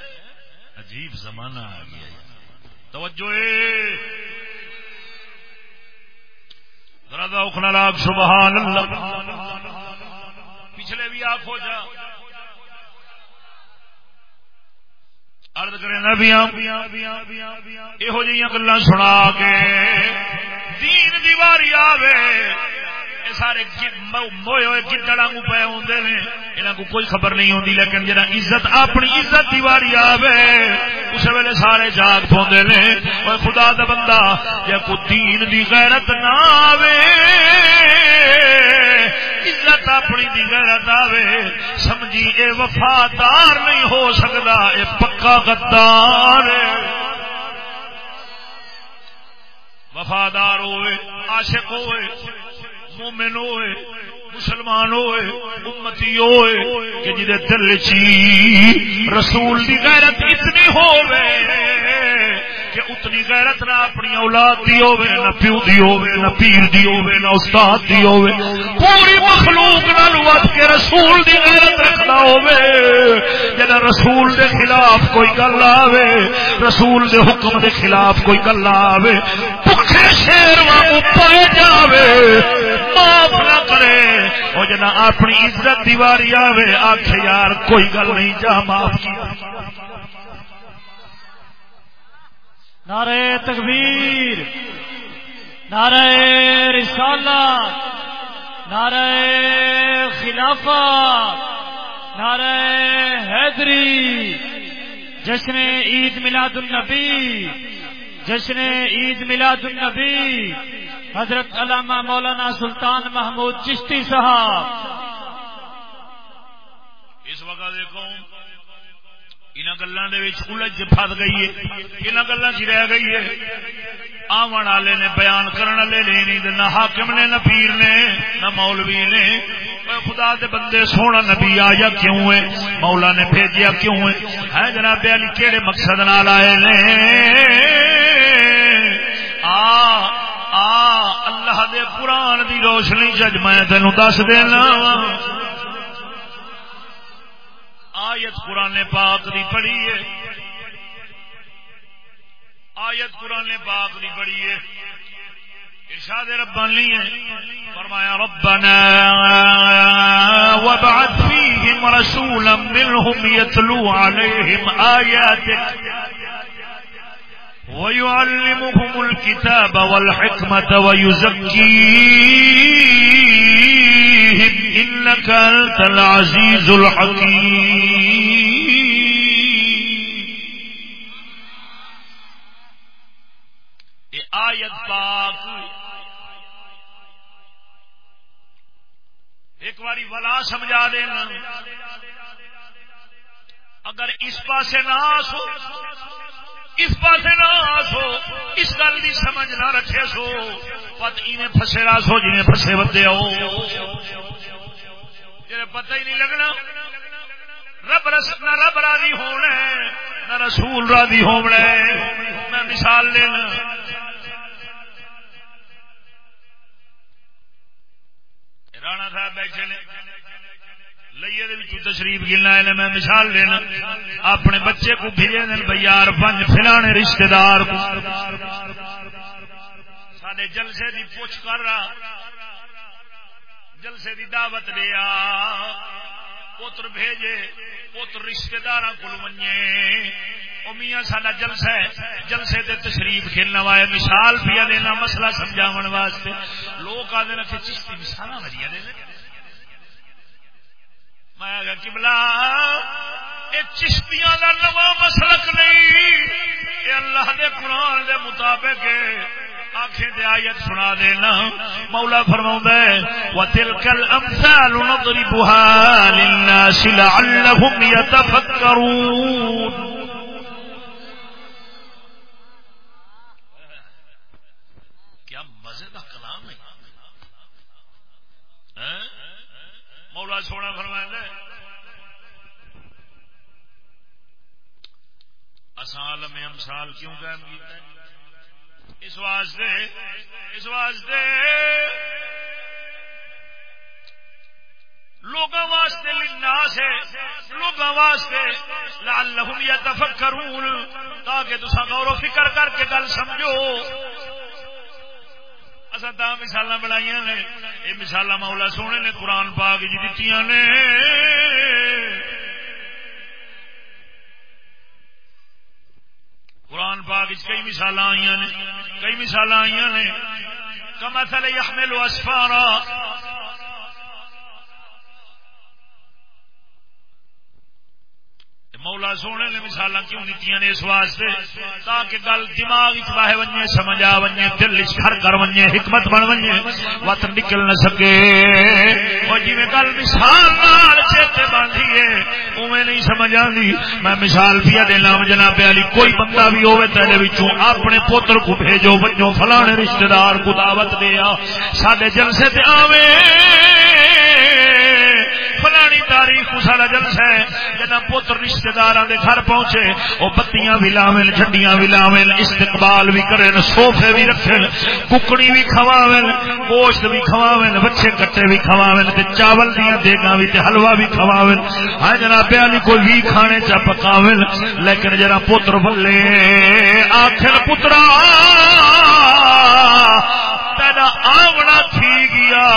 عجیب زمانہ آ گیا توجہ ذرا اخنا لاگ، سبحان اللہ۔ پچھلے بھی آپ ہو جا۔ ارد کرے نبیاں یہو جہاں گلا سنا کے دین دیواری آوے۔ سارے موئے ہوئے گدڑ آگو پے آدھے نے یہاں کو کوئی خبر نہیں ہوتی لیکن جہاں عزت، اپنی عزت کی واری آوے، اس ویلے سارے جاگ پاؤں نے۔ اور خدا دا بندہ یا کو دین دی غیرت نہ آوے، عزت اپنی دی غیرت آوے، سمجھی اے وفادار نہیں ہو سکتا اے پکا غدار وفادار ہوئے، عاشق ہوئے۔ مومن ہوئے، مسلمان ہوئے، امتی ہوئے، کہ جی دل چی رسول دی غیرت اتنی ہوئے کہ اتنی غیرت نہ اپنی اولاد دی ہوے نہ پیو دی ہوے نہ پیر دی ہوے نہ استاد دی ہوے پوری مخلوق نال ود کے رسول دی غیرت رکھدا ہوے جدا رسول دے خلاف کوئی گل آوے، رسول دے حکم دے خلاف کوئی گل آوے بھکھے شیر وانگو پائے جاوے، معاف نہ کرے۔ وہ جنا اپنی عزت دیواری آوے آخ یار کوئی گل نہیں، جا معاف کیا۔ نعرہ تکبیر، نعرہ رسالت نعرہ خلافت نعرہ حیدری، جشن عید میلاد النبی، جشن عید میلاد النبی، حضرت علامہ مولانا سلطان محمود چشتی صاحب۔ اس وقت دیکھو ان گلوں کے الجھ گئی ہے چ رہ گئی ہے والے نے بیان کرنے والے نے نہ حاکم نے نہ پیر نے نہ مولوی نے خدا دے بندے سونا نبی آیا کیوں ہے مولا نے بھیجیا کیوں ہے ہے جناب علی کیڑے مقصد نال آئے نے آ آ اللہ دے قرآن دی روشنی جج میں تینو دس دینا آیت قرآن پاک دی پڑھی ہے۔ آیت قرآن پاک دی پڑھی ہے۔ ارشاد ربانی ہے۔ فرمایا، ربنا وابعث فيهم رسولا منهم يتلو عليهم آياتك ويعلمهم الكتاب والحكمة ويزكيهم إنك أنت العزيز الحكيم. آیت پاک ایک باری ولا سمجھا دینا۔ اگر اس پاسے نہ آسو، اس پاسے نہ آسو، اس گل کی سمجھ نہ رکھے سو، پت ایویں فسے را سو جی فسے بدے ہو۔ جی پتہ ہی نہیں لگنا۔ رب رس نہ رب راضی ہونا نہ رسول راضی ہونا میں مثال لینا۔ رانا صاحب بیٹھے نے۔ لئیے تشریف گلنا ہے میں مثال لینا۔ اپنے بچے کو بھیجے دن بھیار پنج فلانے رشتے دار سڈے جلسے دی پوچھ کر رہا۔ جلسے دی دعوت دیا پوتر بھیجے پوتر رشتے دار کو منجے میاں سڈا جلسہ ہے، جلسے دے تشریف کھیلنا وائے مثال پیا دینا، مسئلہ سمجھاو واسطے۔ لوگ آدھے رکھے چشتی مثال وجہ دے میں کبلا یہ چشتیاں کا نواں مسلک نہیں۔ یہ اللہ دے قرآن دے مطابق آنکھیں دے آیت سنا دینا۔ مولا فرماؤں دے وَتِلْكَ الْأَمْثَالُ نَضْرِبُهَا لِلنَّاسِ لَعَلَّهُمْ يَتَفَكَّرُونَ۔ کیا مزے کا کلام ہے۔ ہاں؟ مولا سونا فرمائیں دے اسال میں امسال کیوں قائم کیتا ہے؟ اس واسطے اس واسطے۔ لوگوں واسطے لنا سے لوگوں واسطے لال لہم یا تفکرون تاکہ تسا غور و فکر کر کے گل سمجھو۔ اصا تا مثال بنائی نے، یہ مثال مولا سونے نے قرآن پاک جی دیتی نے۔ قرآن پاک کئی مثال آئی نے کئی مثال آئی نے۔ کما تھلے لو اسفارا مولا سونے نے مثال کیوں دیتی نے اس واسطے؟ تاکہ گل دماغ باہے ونجے، سمجھ آ ونجے، دل گھر کر ونجے، حکمت بن ونجے وت نکل نہ سکے۔ اور جی گل مثال چیتے باندھی ہے اوے نہیں سمجھ آتی میں مثال پیا دینا جناب علی، کوئی بندہ بھی ہوے تیرے وچوں اپنے پوتر کو بھیجو بجو فلانے رشتہ دار کو دعوت دیا سڈے جلسے تے آوے۔ فلانی تاریخ سارا جلسہ ہے جنا پتر رشتے دار گھر پہنچے وہ بتیاں بھی لاوین جھنڈیاں بھی لاوین استقبال بھی کرن سوفے بھی رکھن، ککڑی بھی کھواوین گوشت بھی کھواوین بچے کٹے بھی کھواوین تے چاول دیا دیگا بھی تے بھی کھواوین ہاں جناب بیانی کوئی بھی کھانے چا پکاوین لیکن جنا پتر بلے آخر پترا، تیرا آونا تھی گیا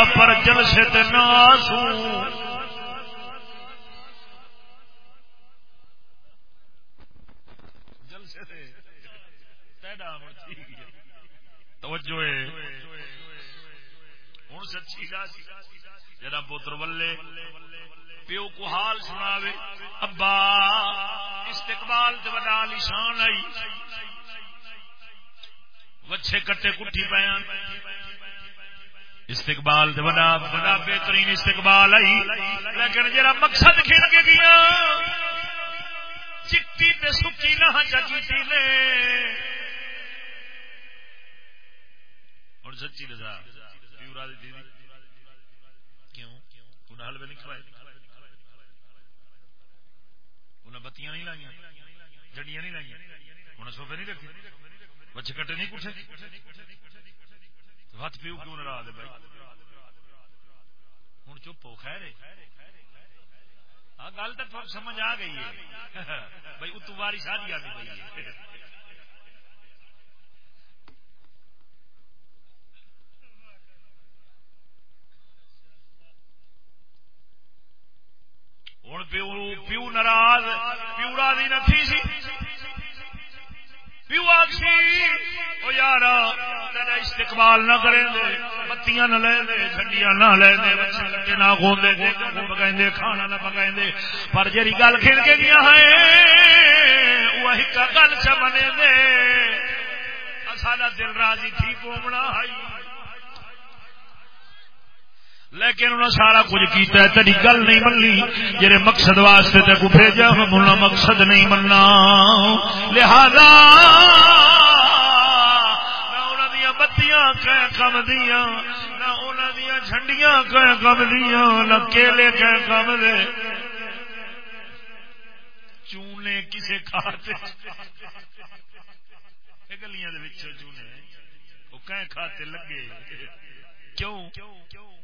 توجہ ہے۔ ہوں سچی جرا پوتر ولے پیو کو حال سناوے، ابا، استقبال سے بڑا نشان آئی۔ وچھے کٹے کٹھی پیا استقبال سے بڑا بڑا بہترین استقبال آئی۔ لیکن جرا مقصد کھیل کے دیا چٹی تے سکی نہ چکی نے اور سچی رضا. پیورا دی کیوں؟ انہیں حلوے نہیں کھوائے انہیں بتیاں نہیں لائیا جڑیاں نہیں لائیا انہیں سوفے نہیں رکھے. بچے کٹے نہیں کٹے ہاتھ پیو کیوں نہ دے بھائی؟ ہوں چپ ہو، خیر ہاں، گل تو سمجھ آ گئی ہے. بھائی، اتو باری آ گئی ہوں پیو پیو ناراض پیو راضی نہ تھی سی۔ پیو آخسی وہ یار تیرا استقبال نہ کریں دے، بتیاں نہ لے دے، جھنڈیاں نہ لے دے، بچے لگے نہ گوندے دے پکائیں کھانا نہ پکائیں پر جری گل کھیل کے گیا ہے وہی کا گل چ بنے دے۔ سارا دل راضی تھی گھومنا ہے لیکن انہوں سارا کچھ کیتا ہے تیری گل نہیں مننی۔ جی مقصد واسطے تے کو بھیجا ہم مقصد نہیں مننا۔ لہذا نہ بتیاں کہ کم دیا نہ انہوں دیا جھنڈیاں کم دیا نہ کیلے کہ کم دے۔ چونے کسے کھاتے گلیاں چونے۔ وہ کہیں کھاتے لگے۔ کیوں؟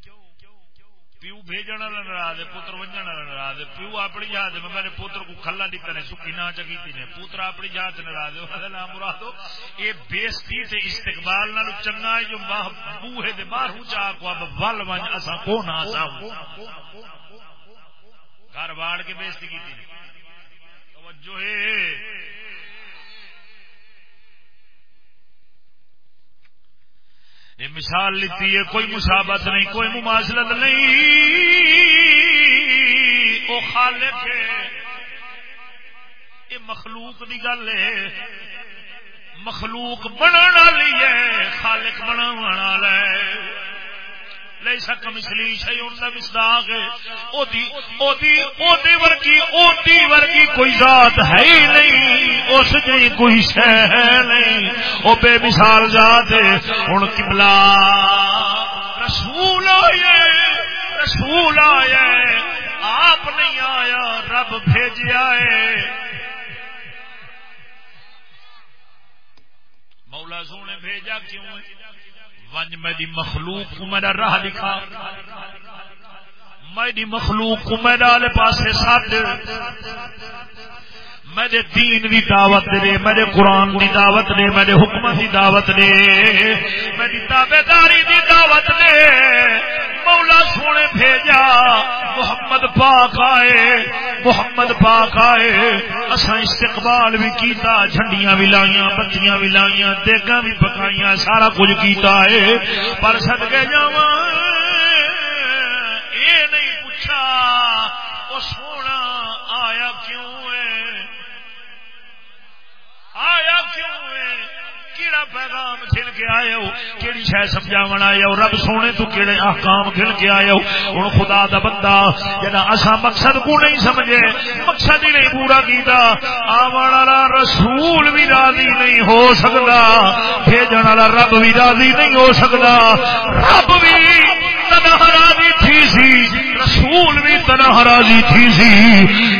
پیو بھیجن والا ناراض ہے، پتر ونجن والا ناراض ہے، پیو اپنی جات میں میرے پتر کو کھلا دیتا نے سکی نہ چکی نے پوتر اپنی جات ناراض ہے نام مرادو یہ بےستی تے استقبال نال چنگا ہے، جو بوہے دے باہر چا کو، اب ول ون اسا کو نہ اسا گھر واڑ کے بےستی کی توجہ ہے۔ یہ مثال لیتی ہے، کوئی مسابت نہیں، کوئی مماثلت نہیں۔ وہ خالق ہے۔ یہ مخلوق کی گل ہے۔ مخلوق بنا والی ہے، خالق بنا والا ہے۔ لے سک مسلی سکم اسلی شی ان کا مصداق ورگی اوٹی ورگی کوئی ذات ہے ہی نہیں، اس جی کوئی شہ نہیں۔ وہ بے مثال ذات ہوں کبلا رسول آئے، رسول آیا آپ نہیں آیا، رب بھیجیا ہے مولا سونے بھیجا کیوں ہے؟ ونج میری مخلوق کو میرا راہ دکھا۔ میری مخلوق کو میرا پاسے ساتھ میرے دین دی دعوت دے میرے قرآن دی دعوت دے میرے حکم دی دعوت دے۔ میری دی تابداری دی دعوت دے۔ مولا سونے بھیجا۔ محمد پاک آئے، محمد پاک آئے۔ اسا استقبال بھی کیتا، جھنڈیاں بھی لائیاں، بتیاں بھی لائیاں دیگا بھی پکائیاں، سارا کچھ کیتا ہے۔ پر سدکے جاواں یہ نہیں پوچھا وہ سونا آیا کیوں آیا کیوں کیڑا پیغام کھل کے آئے ہو؟ کیڑی شہ سمجھا آئے ہو؟ رب سونے تو کیڑے احکام کھل کے آئے ہو؟ ہوں خدا دا بندہ جنا اصا مقصد کو نہیں سمجھے، مقصد ہی نہیں پورا کیتا۔ آن والا رسول بھی راضی نہیں ہو سکتا بھیجن والا رب بھی راضی نہیں ہو سکتا رب بھی تنہا راضی تھی سی۔ رسول بھی تنہا راضی تھی سی۔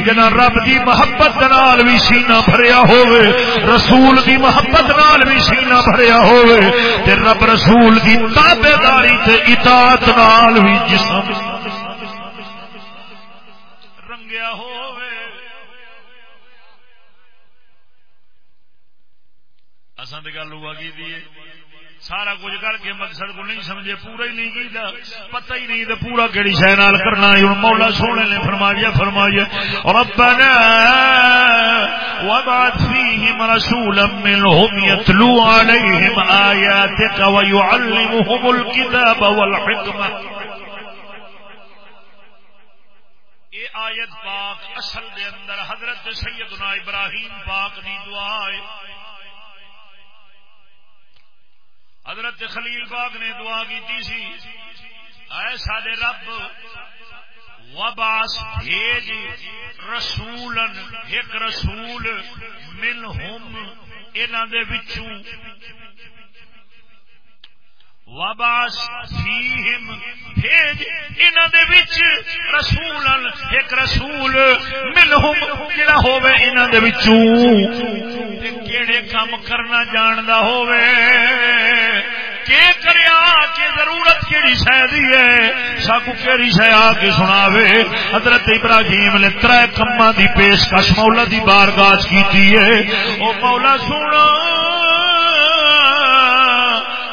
جنا رب دی محبت نال بھی سینہ بھریا ہوئے رسول دی محبت نال بھی سینہ بھریا ہوئے تے رب رسول دی تابے داری تے اطاعت نال بھی جسم رنگیا ہوئے اساں تے گل ہوا کی دی سارا کچھ کر کے مقصد کو نہیں سمجھے، پورا ہی نہیں کیتا۔ پتہ ہی نہیں تو پورا کہڑی شہ نال کرنا ہوں مولا سونے نے فرمایا فرمایا، ربنا وابعث فيهم رسولا منهم يتلو عليهم آياتك ويعلمهم الكتاب والحكمة یہ آیت پاک اصل دے اندر حضرت سیدنا ابراہیم پاک دی دعا ہے۔ حضرت خلیل باغ نے دعا کی سی، اے سارے رب، وباس بھیج رسول ایک رسول من ہوم انہوں وباس فیہم بھیج انہوں دے وچ رسول ایک رسول منہم جڑا ہوے انہوں دے وچوں۔ تے کیڑے کام کرنا جاندا ہوے کی کریا کہ ضرورت کیڑی شہ دی ہے؟ ساکو کیڑی شہ آ کے سناوے؟ حضرت ابراہیم نے تر کما دی پیشکش مولا دی بارگاہ کیتی ہے۔ او مولا سونا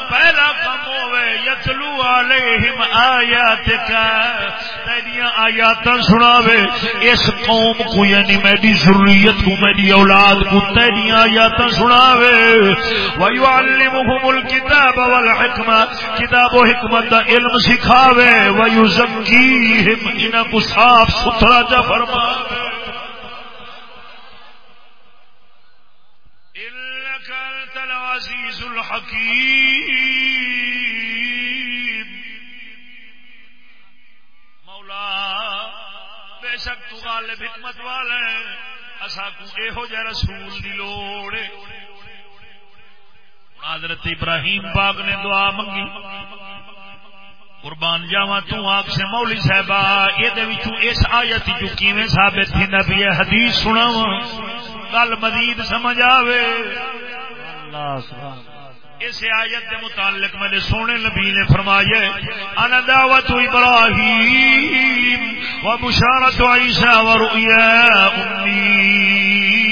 پہلا کم یتلو علیہم آیاتک تیریاں آیات سناوے۔ اس قوم کو یعنی میری ضروریت کو، میری اولاد کو تیریاں آیات سناوے۔ ویعلمہم الكتاب والحکمہ۔ کتاب و حکمت دا علم سکھاوے۔ ویزکیہم انہ کو صاف ستھرا جا فرماوے۔ العزیز الحکیم۔ بے شک تو غالب حکمت والا اصا کو یہو جہ رسول دی لوڑ حضرت ابراہیم پاک نے دعا منگی۔ قربان جاوا تک سے مولی صاحبہ یہ اس آیت جو کیویں ثابت تھی نبی حدیث سنا گل مزید سمجھ آوے۔ اللہ سبحان اس آیت کے متعلق میں نے سونے نبی نے فرمایا انا دعوت ابراہیم و بشارت عیسیٰ و رؤیا امی۔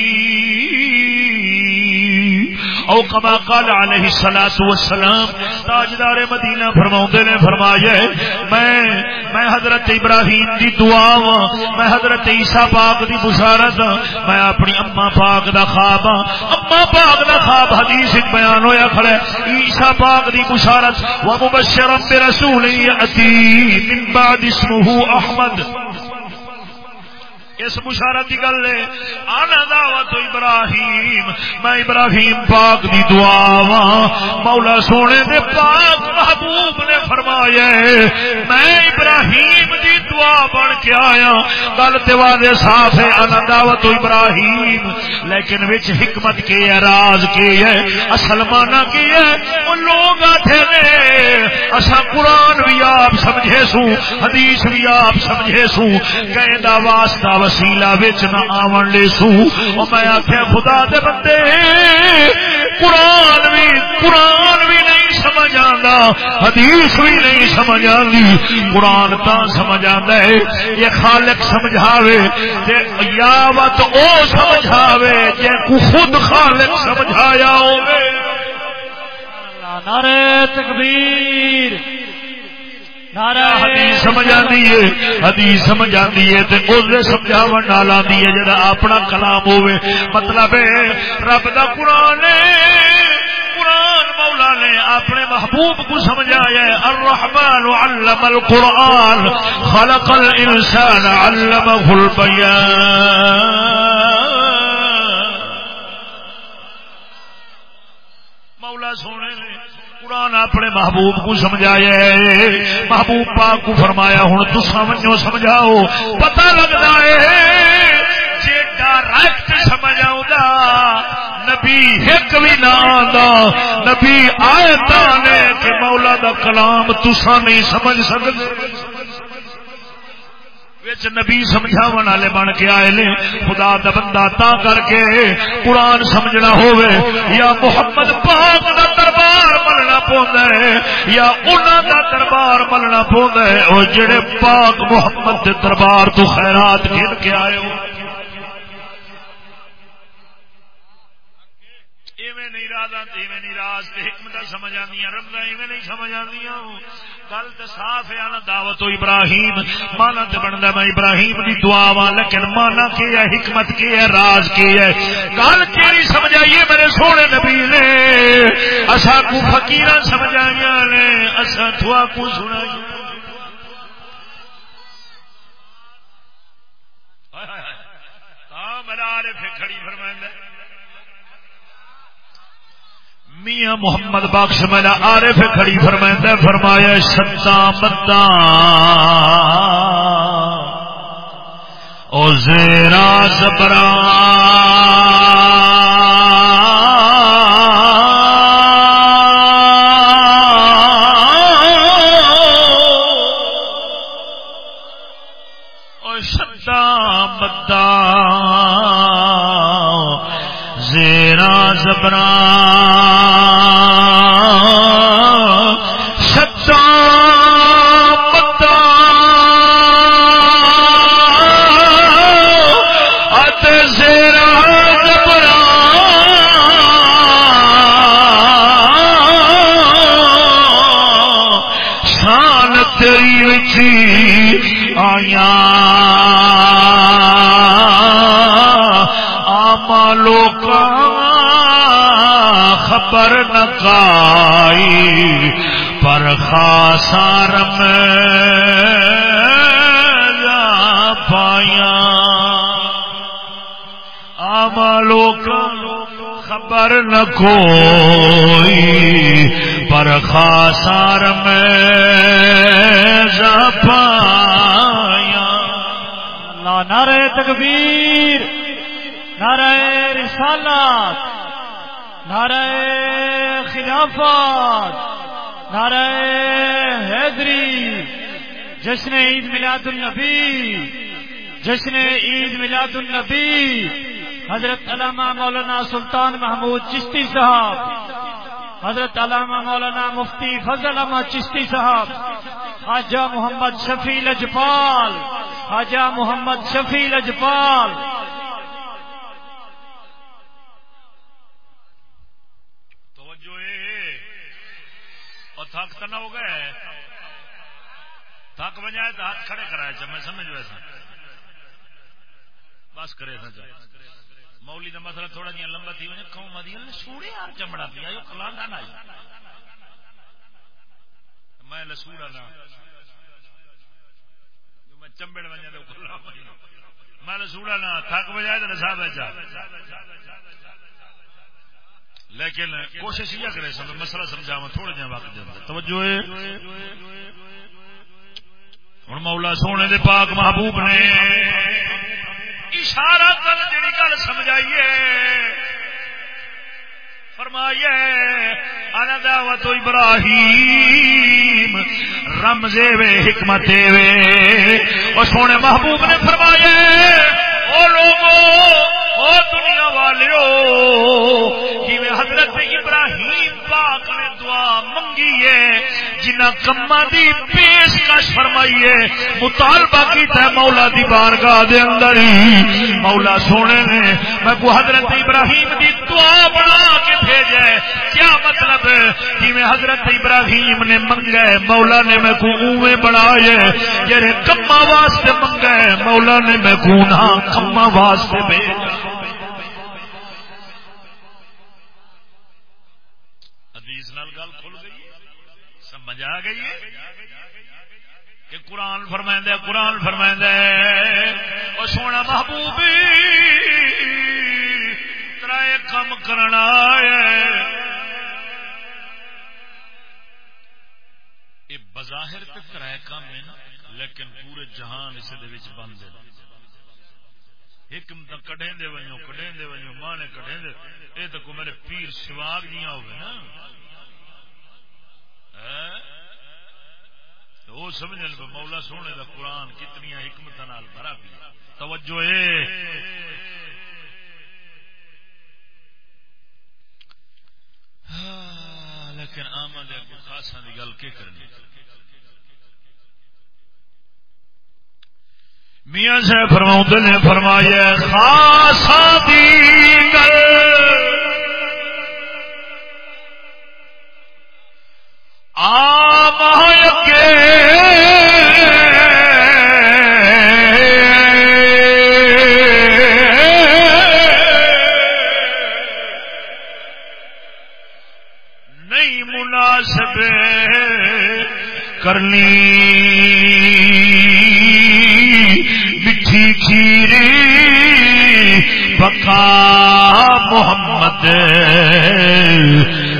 او کما قال علیہ الصلوۃ والسلام، تاجدار مدینہ فرماوندے نے فرمایا، میں میں حضرت ابراہیم دی دعا ہاں میں حضرت عیسی پاک دی بشارت میں اپنی اما پاک دا خواب ہاں اما پاک دا خواب حدیث وچ بیان ہویا کھڑا عیسی پاک دی بشارت و مبشرا برسول یاتی من بعد اسمه احمد۔ اس مشارت کی گل ہے۔ آنا دعوت ابراہیم۔ میں ابراہیم پاک دی دعا مولا سونے دے پاک محبوب نے فرمایا میں ابراہیم دی دعا بن کے آیا۔ گل تے واضح صاف ہے۔ آنا دعوت ابراہیم۔ لیکن وچ حکمت کے ہے، راز کے ہے، اصل مانا کی ہے۔ وہ لوگ آتے نے۔ اسا قرآن بھی آپ سمجھے سو حدیث بھی آپ سمجھے سو کہیں دا واسطہ وسیلہ وچ نہ آون لے سو۔ او میں آخیا خدا دے بندے، قرآن بھی قرآن بھی نہیں سمجھ آندا، حدیث بھی نہیں سمجھ آندی۔ قرآن تا سمجھ آندا ہے، یہ خالق سمجھاوے، تے یاوت او سمجھاوے، جے کو خود خالق سمجھایا ہوے نعرہ تکبیر۔ حدیث سمجھ آتی ہے، حدیث سمجھ آتی ہے اس سمجھاو نال آتی ہے جا اپنا کلام ہوے مطلب رب دا قرآن قرآن مولا نے اپنے محبوب کو سمجھایا ہے۔ الرحمن علم القرآن، خلق الانسان، علمه البیان مولا سونے نے قرآن اپنے محبوب کو سمجھایا محبوب پاک کو فرمایا ہوں تسا منو سمجھاؤ۔ پتہ لگتا ہے جی ڈائریکٹ سمجھ آ نبی ایک بھی نہ آتا نبی آئے نے کہ مولا دا کلام تسا نہیں سمجھ سکتے نبی سمجھا والے بن کے آئے نے، خدا دا بندہ تا کر کے قرآن سمجھنا ہوئے یا محمد پاک دا دربار ملنا پوندا ہے، یا انہاں دا دربار ملنا پوندا ہے جڑے پاک محمد دے دربار تو خیرات گھن کے آئے ہو۔ مرادات ایویں نہیں راز تے حکمت سمجھ آندیاں رمضان ایویں نہیں سمجھ آندیاں۔ گل تے صاف ہے نا دعوت ابراہیم۔ مانا تے بندا میں ابراہیم دی دعا وا لیکن مانا کی ہے، حکمت کی ہے، راز کی ہے۔ گل کیڑی سمجھائیے میرے سونے نبی نے؟ اسا کو فقیراں سمجھائیاں نے؟ اسا تھوا کو سنائیاں کھڑی فرمائندہ میاں محمد بخش میرا عارف کھڑی فرمائندہ فرمایا ستا متا او زیرا زبران آئی پر نکائی پر پایا۔ آم لوگ خبر نہ کوئی پر خاصار میں پایا۔ نعرہ تکبیر، نعرہ رسالات نعرہ خلافات نعرہ حیدری، جشن عید میلاد النبی، جشن عید میلاد النبی، حضرت علامہ مولانا سلطان محمود چشتی صاحب، حضرت علامہ مولانا مفتی فضل احمد چشتی صاحب، خواجہ محمد شفیع لجپال، خواجہ محمد شفیع لجپال توجہ اور تھک تو نہ ہو گئے. تھک بجائے تو ہاتھ کھڑے کرائے چا میں سمجھ ویسا بس کرے سا مولی کا مسئلہ تھوڑا جہاں لمبا تھی وجہ قوم آدھی سوڑے یار چمڑا پیا یہ کلانا نہ میں لسوڑا نہ میں چمبڑ بجا تو کلا میں لسوڑا نہ تھک بجائے تو لسا بچا لیکن کوشش یہ کرے سب مسئلہ سمجھا، میں تھوڑے جہاں وقت دے توجہ ہوں مولا سونے دے پاک محبوب نے اشارہ کر جی گل سمجھائیے فرمائیے انا دعوت ابراہیم رمزے وے، حکمت وے۔ اور سونے محبوب نے فرمایا او لوگوں او دنیا والے حضرت ابراہیم پاک نے دعا منگی ہے، جنہ کما دی پیشکش فرمائی ہے۔ مطالبہ کیتا ہے مولا دی بارگاہ دے اندر ہی۔ مولا سونے نے میں کو حضرت ابراہیم دی دعا بنا کے بھیجا ہے۔ کیا مطلب؟ جی میں حضرت ابراہیم نے منگا ہے، مولا نے میں کو اوے بنایا جڑے یعنی کما واسطے منگا ہے، مولا نے میں کو نہ کما واسطے بھیجا۔ سمجھ آ گئی کہ قرآن فرمائند قرآن فرمائند اور سونا محبوب ترائے کم کرنا یہ بظاہر تو کرائے کام ہے نا، لیکن پورے جہان اس بند ہے۔ حکم تو کڈیں دے ونجو کڈیں دے ونجو ماں نے کڈیں دے اے تو کو میرے پیر سواگ جیاں ہوئے نا۔ وہ سمجھ مولا سونے کا قرآن کتنی حکمت بھرا بھی توجہ ہاں، لیکن آمد اگو خاصا کی گل کی کرنی؟ میاں صاحب فرما نے فرمایا خاصا دی گل۔ آم نہیں مناسب کرنی میٹھی کھیری محمد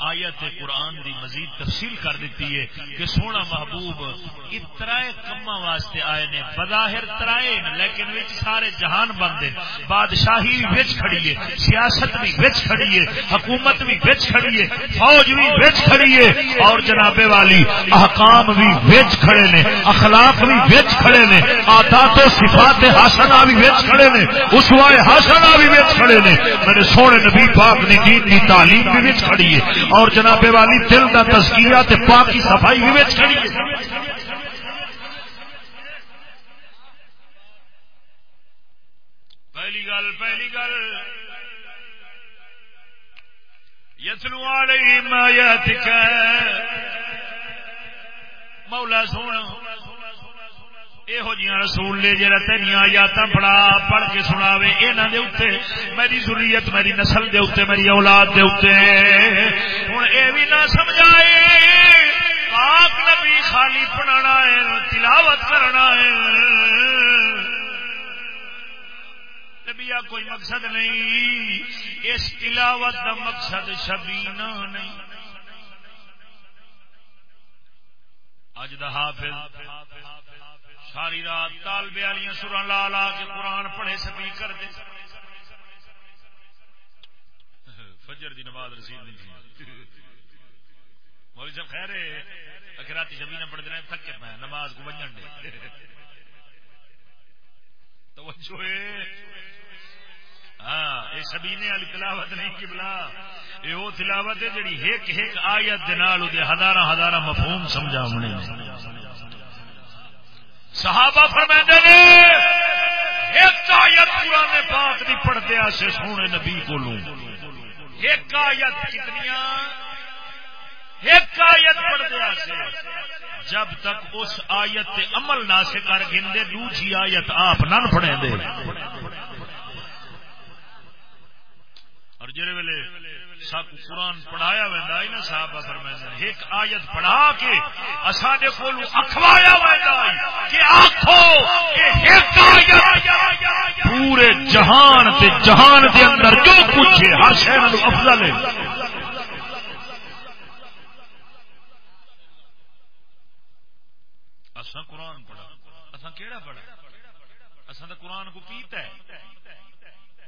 آیت قرآن دی مزید تفصیل کر دیتی ہے کہ سونا محبوب اترائے کما واسطے آئے نے، بظاہر ترائے لیکن وچ سارے جہان بند ہیں۔ بادشاہی بھی وچ کھڑی ہے، سیاست بھی وچ کھڑی ہے، حکومت بھی وچ کھڑی ہے، فوج بھی وچ کھڑی ہے، اور جناب والی، احکام بھی وچ کھڑے نے، اخلاق بھی وچ کھڑے نے عادات و صفات حسنہ بھی وچ کھڑے نے اسوائے حسنہ بھی وچ کھڑے نے۔ میرے سونے نبی پاک نے دین دی تعلیم تعلیم بھی کھڑی ہے۔ اور جناب والی دل کا تزکیا پاکی صفائی بھی کھڑی ہے۔ پہلی گل پہلی گل۔ یتلو علیہم آیاتک مولا سونا یہو جہاں رسول نے جہاں تیریا آیات پڑھا پڑھ کے سنا یہاں دے اتنے میری ضروریت میری نسل دے اتنے میری اولاد دے اتنے ہوں یہ بھی نہ سمجھائے پاک نبی خالی پڑھنا ہے تلاوت کرنا ہے نبیا کوئی مقصد نہیں اس تلاوت کا مقصد شبینا نہیں اج دا حافظ ساری رات تالبے والی سرا لا لا کے قرآن پڑھے سپیکر دے۔ فجر دی نماز رسید نہیں تھی۔ مولوی صاحب خیر ہے رات شبی نہ پڑھتے رہے تھک کے پہ نماز کو بنجن دے۔ توجہ ہاں یہ سبینے والی تلاوت نہیں کی بلا یہ وہ تلاوت ہے جڑی ایک ایک آیت دے نال ہزار ہزار مفہوم سمجھا ہونے صحابہ فرمائیں نے، ایک آیت پرانے پاک دی پڑھتے سے سونے نبی کو لوں ایک آیت کتنی ایک آیت پڑھتے سے جب تک اس آیت تے عمل نہ سے کر گندے دوسری آیت آپ نہ پڑھے دے۔ اور جڑے ویلے سب قرآن پڑھایا ویدا نا صاحب فرمائیں ایک آیت پڑھا کے اساڈے کول اخوایا ویدا کہ آکھو کہ ایک آیت پورے جہان تے جہان دے اندر جو کچھ ہے ہر شے نال افضل ہے۔ اساں قرآن پڑھا، اساں کیڑا پڑھا؟ اساں تے قرآن کو پیتا ہے،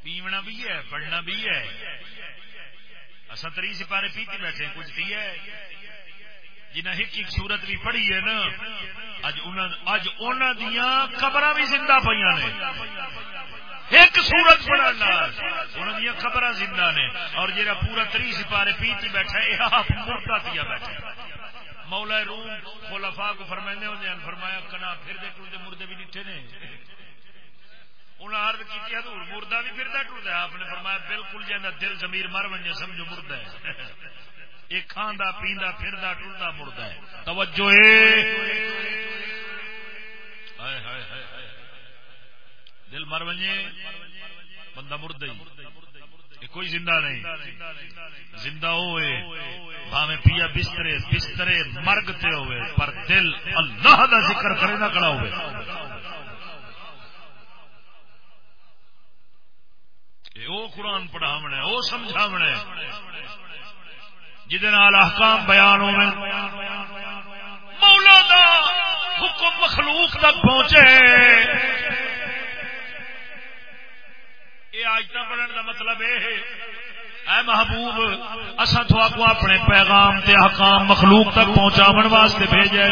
پیونا بھی ہے، پڑھنا بھی ہے۔ اصل تری سپارے پیتی بیٹھے کچھ دی ہے جنہیں ایک ایک سورت بھی پڑھی ہے نا، اج اج ان خبر بھی زندہ پہ نے۔ ایک سورت پڑھنے خبر زندہ نے۔ اور جہاں پورا تری سپارے پیتی بیٹھا یہ آپ مردہ پیا بیٹھا مولا روم خلفا کو فرمائنے ہوتے ہیں، فرمایا کنا پھر دے مردے بھی نٹھے نے۔ انہیں عرض کی حضور مردہ بھی پھرتا ٹرتا ہے۔ آپ نے فرمایا، بالکل جی، جانا دل زمیر مر ونجے، سمجھو مردہ ہے۔ ایک کھاندا، پیندا، پھردا ٹرتا مردہ ہے۔ توجہ دل مر ونجے، بندہ مردہ ہی۔ کوئی زندہ نہیں۔ زندہ ہوئے بھاوے پیا بسترے بسترے مرگتے ہوئے، پر دل اللہ دا ذکر کرے نہ کڑا ہوئے۔ وہ قرآن پڑھاونا وہ سمجھاونا جہد احکام بیان ہو مولا دا حکم مخلوق تک پہنچے۔ یہ آجتا پڑھنے کا مطلب یہ ہے، اے محبوب اصا تو اپنے پیغام تے احکام مخلوق تک پہنچاو واسطے بھیجے۔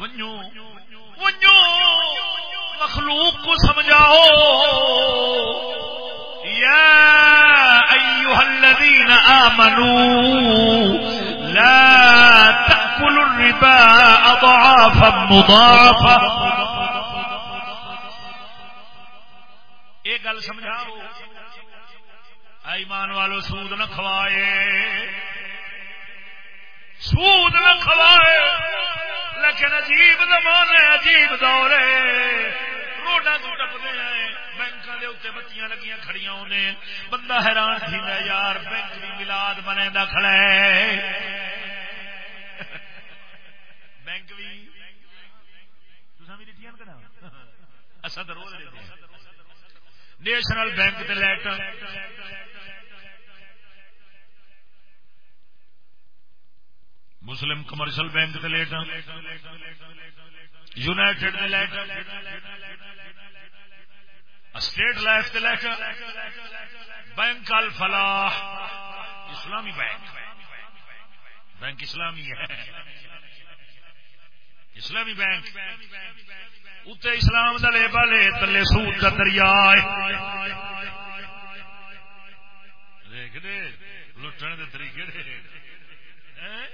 ونجو ونجو۔ مخلوق کو سمجھاؤ۔ یا ایوہ الذین آمنوا لا تأکلوا الربا اضعافا مضاعفا۔ ایک گل سمجھاؤ۔ ایمان والو، سود نہ کھوائے۔ سود نہ کھوائے، لیکن عجیب زمانے، عجیب دور روڈا تو ٹپتے ہیں بینکوں کے اتنے بتیاں لگیاں کھڑیاں ہونے بندہ حیران تھی یار، بینک بھی ملاد بنے دا کھڑا ہے۔ بینک بھی اصا تو روز نیشنل بینک تے لائٹ مسلم کمرشل بینک تے لیٹ یونائٹڈ لائٹ اسٹیٹ لائف تے لیٹ bank Alfalah, Islami bank. Bank اسلامی ہے۔ اسلامی بینک۔ اتنے اسلام دلے بالے تلے سود کا دریا دیکھ دے، لٹن کے طریقے ہاں؟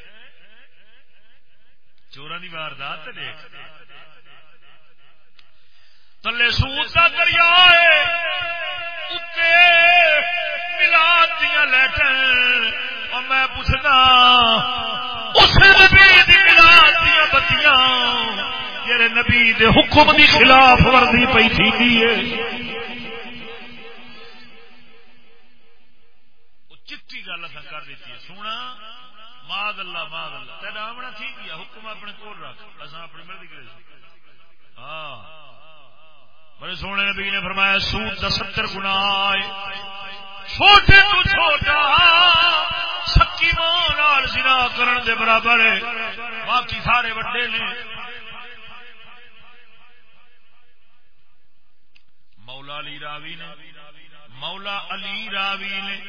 چورا کی واردات دیکھ۔ تلے سود کا دریا اتنے ملاد دیا لٹن اور میں پوچھنا، اس نبی ملاد دیا بتیاں جڑے نبی دے حکم دی خلاف ورزی پی تھی چٹی گل کر دیتی ہے۔ سونا، ماد اللہ ماد اللہ۔ تیرا آمنا ٹھیک ہے، حکم اپنے کول رکھ۔ اپنی مرضی کرے ہاں۔ بڑے سونے نبی نے فرمایا، سود دا ستر گنا چھوٹے تو چھوٹا، سکی ماں زنا کرن دے برابر ہے۔ باقی سارے وڈے نے۔ مولا علی راوی نے، مولا علی راوی نے،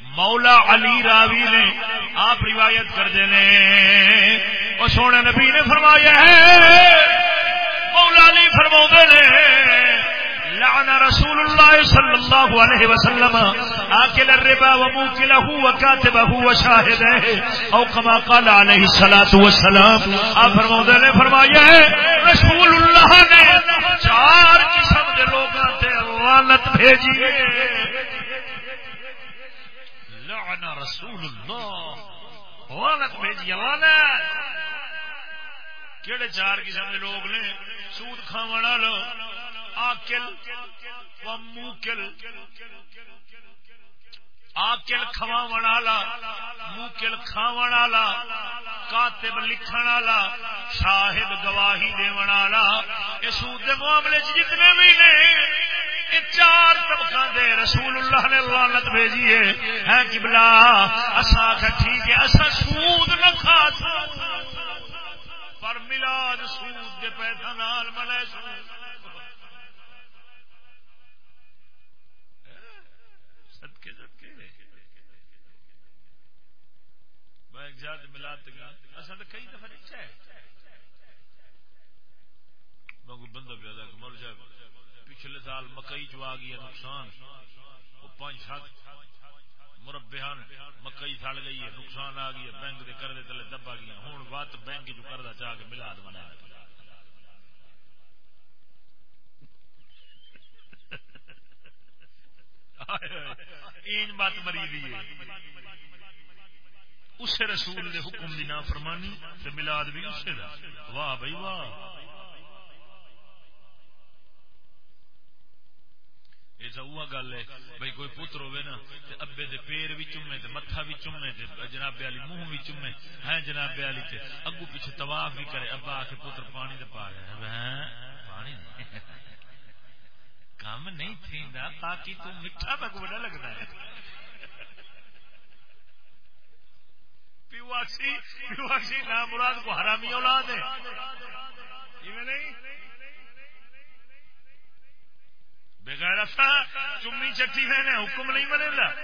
مولا علی راوی نے آپ روایت کر دینے۔ اور سونے نبی نے فرمایا ہے مولا علی فرما نے، لعن رسول الله صلى الله عليه وسلم آكل الربا وموكله وكاتبه وشاهده او كما قال عليه الصلاة والسلام، آپ فرماؤں نے فرمایا ہے رسول اللہ نے چار قسم کے لوگوں تے لعنت بھیجی۔ لعن رسول اللہ لعنت بھیجی لعنت کیڑے چار قسم کے لوگ نے، سود کھاون والے آکل و موکل۔ آکل کھواون والا، موکل کھاون والا، کاتب لکھن والا شاہد گواہی دیون والا۔ یہ سود دے معاملے جتنے بھی نے چار طبقہ دے رسول اللہ نے لعنت بھیجی ہے۔ ہے قبلہ اسا ٹھیک ہے اسا سود نہ کھا پر ملاد سود دے پیسہ نال ملے سود۔ جات ملاد اصل تو کئی دفعہ لکھا ہے۔ بندہ پیدا مر جائے۔ پچھلے سال مکئی چ آ گیا نقصان۔ وہ پانچ، سات مربے مکئی سڑ گئی ہے، نقصان آ گیا بینک کے کردے تلے دبا گیا ہوں وت بینک چ کردہ چاہ کے ملاد بنا بات مری دی اس رسول دے حکم دی فرمانی تے ملاد بھی اسے دا۔ واہ بھائی واہ۔ یہ گل ہے۔ بھائی کوئی پتر ہوے نا، تے ابے دے پیر بھی چومے، تے متھا بھی چومے، تے جناب علی منہ بھی چومے۔ ہیں جناب علی تے اگو پیچھے طواف بھی کرے۔ ابا آ کے پتر پانی دے پا گیا پانی کام نہیں تھی تاکہ تو میٹھا تک بڑا لگتا ہے۔ پیواسی پیواسی نام مراد کو حرامی اولاد ہے۔ ایویں نہیں؟ بغیر چمی چٹی میں حکم نہیں بنے گا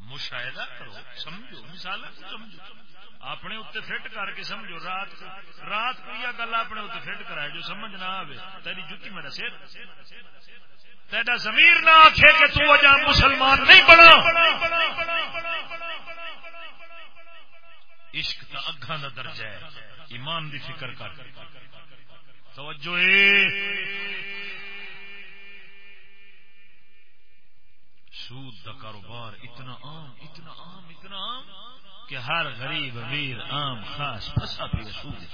مشاہدہ کرو، سمجھو مثال سمجھو۔ اپنے اتنے فٹ کر کے سمجھو، رات رات کو یہ گل اپنے اتنے فٹ کرائے جو سمجھ نہ آئے تیری جتی میرا سر۔ تیرا زمیر نہ آخے کہ تو وجہ مسلمان نہیں بنا۔ عشق کا اگا کا درجہ ہے۔ ایمان دی فکر کر۔ توجہ سود کا کاروبار اتنا عام اتنا عام اتنا عام کہ ہر غریب، امیر، عام، خاص، پھنسا پی سود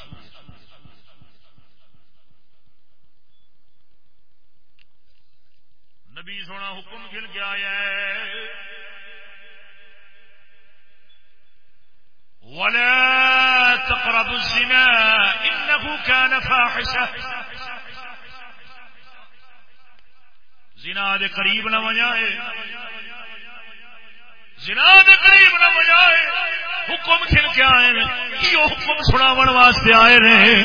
نبی سونا حکم گل کے آیا ہے۔ ولا تقربوا الزنا إنه كان فاحشة. زنا دے قریب نہ وجائے زنا دے قریب نہ وجائے حکم کھل کے آئے نے کی حکم سناون واسطے آئے نے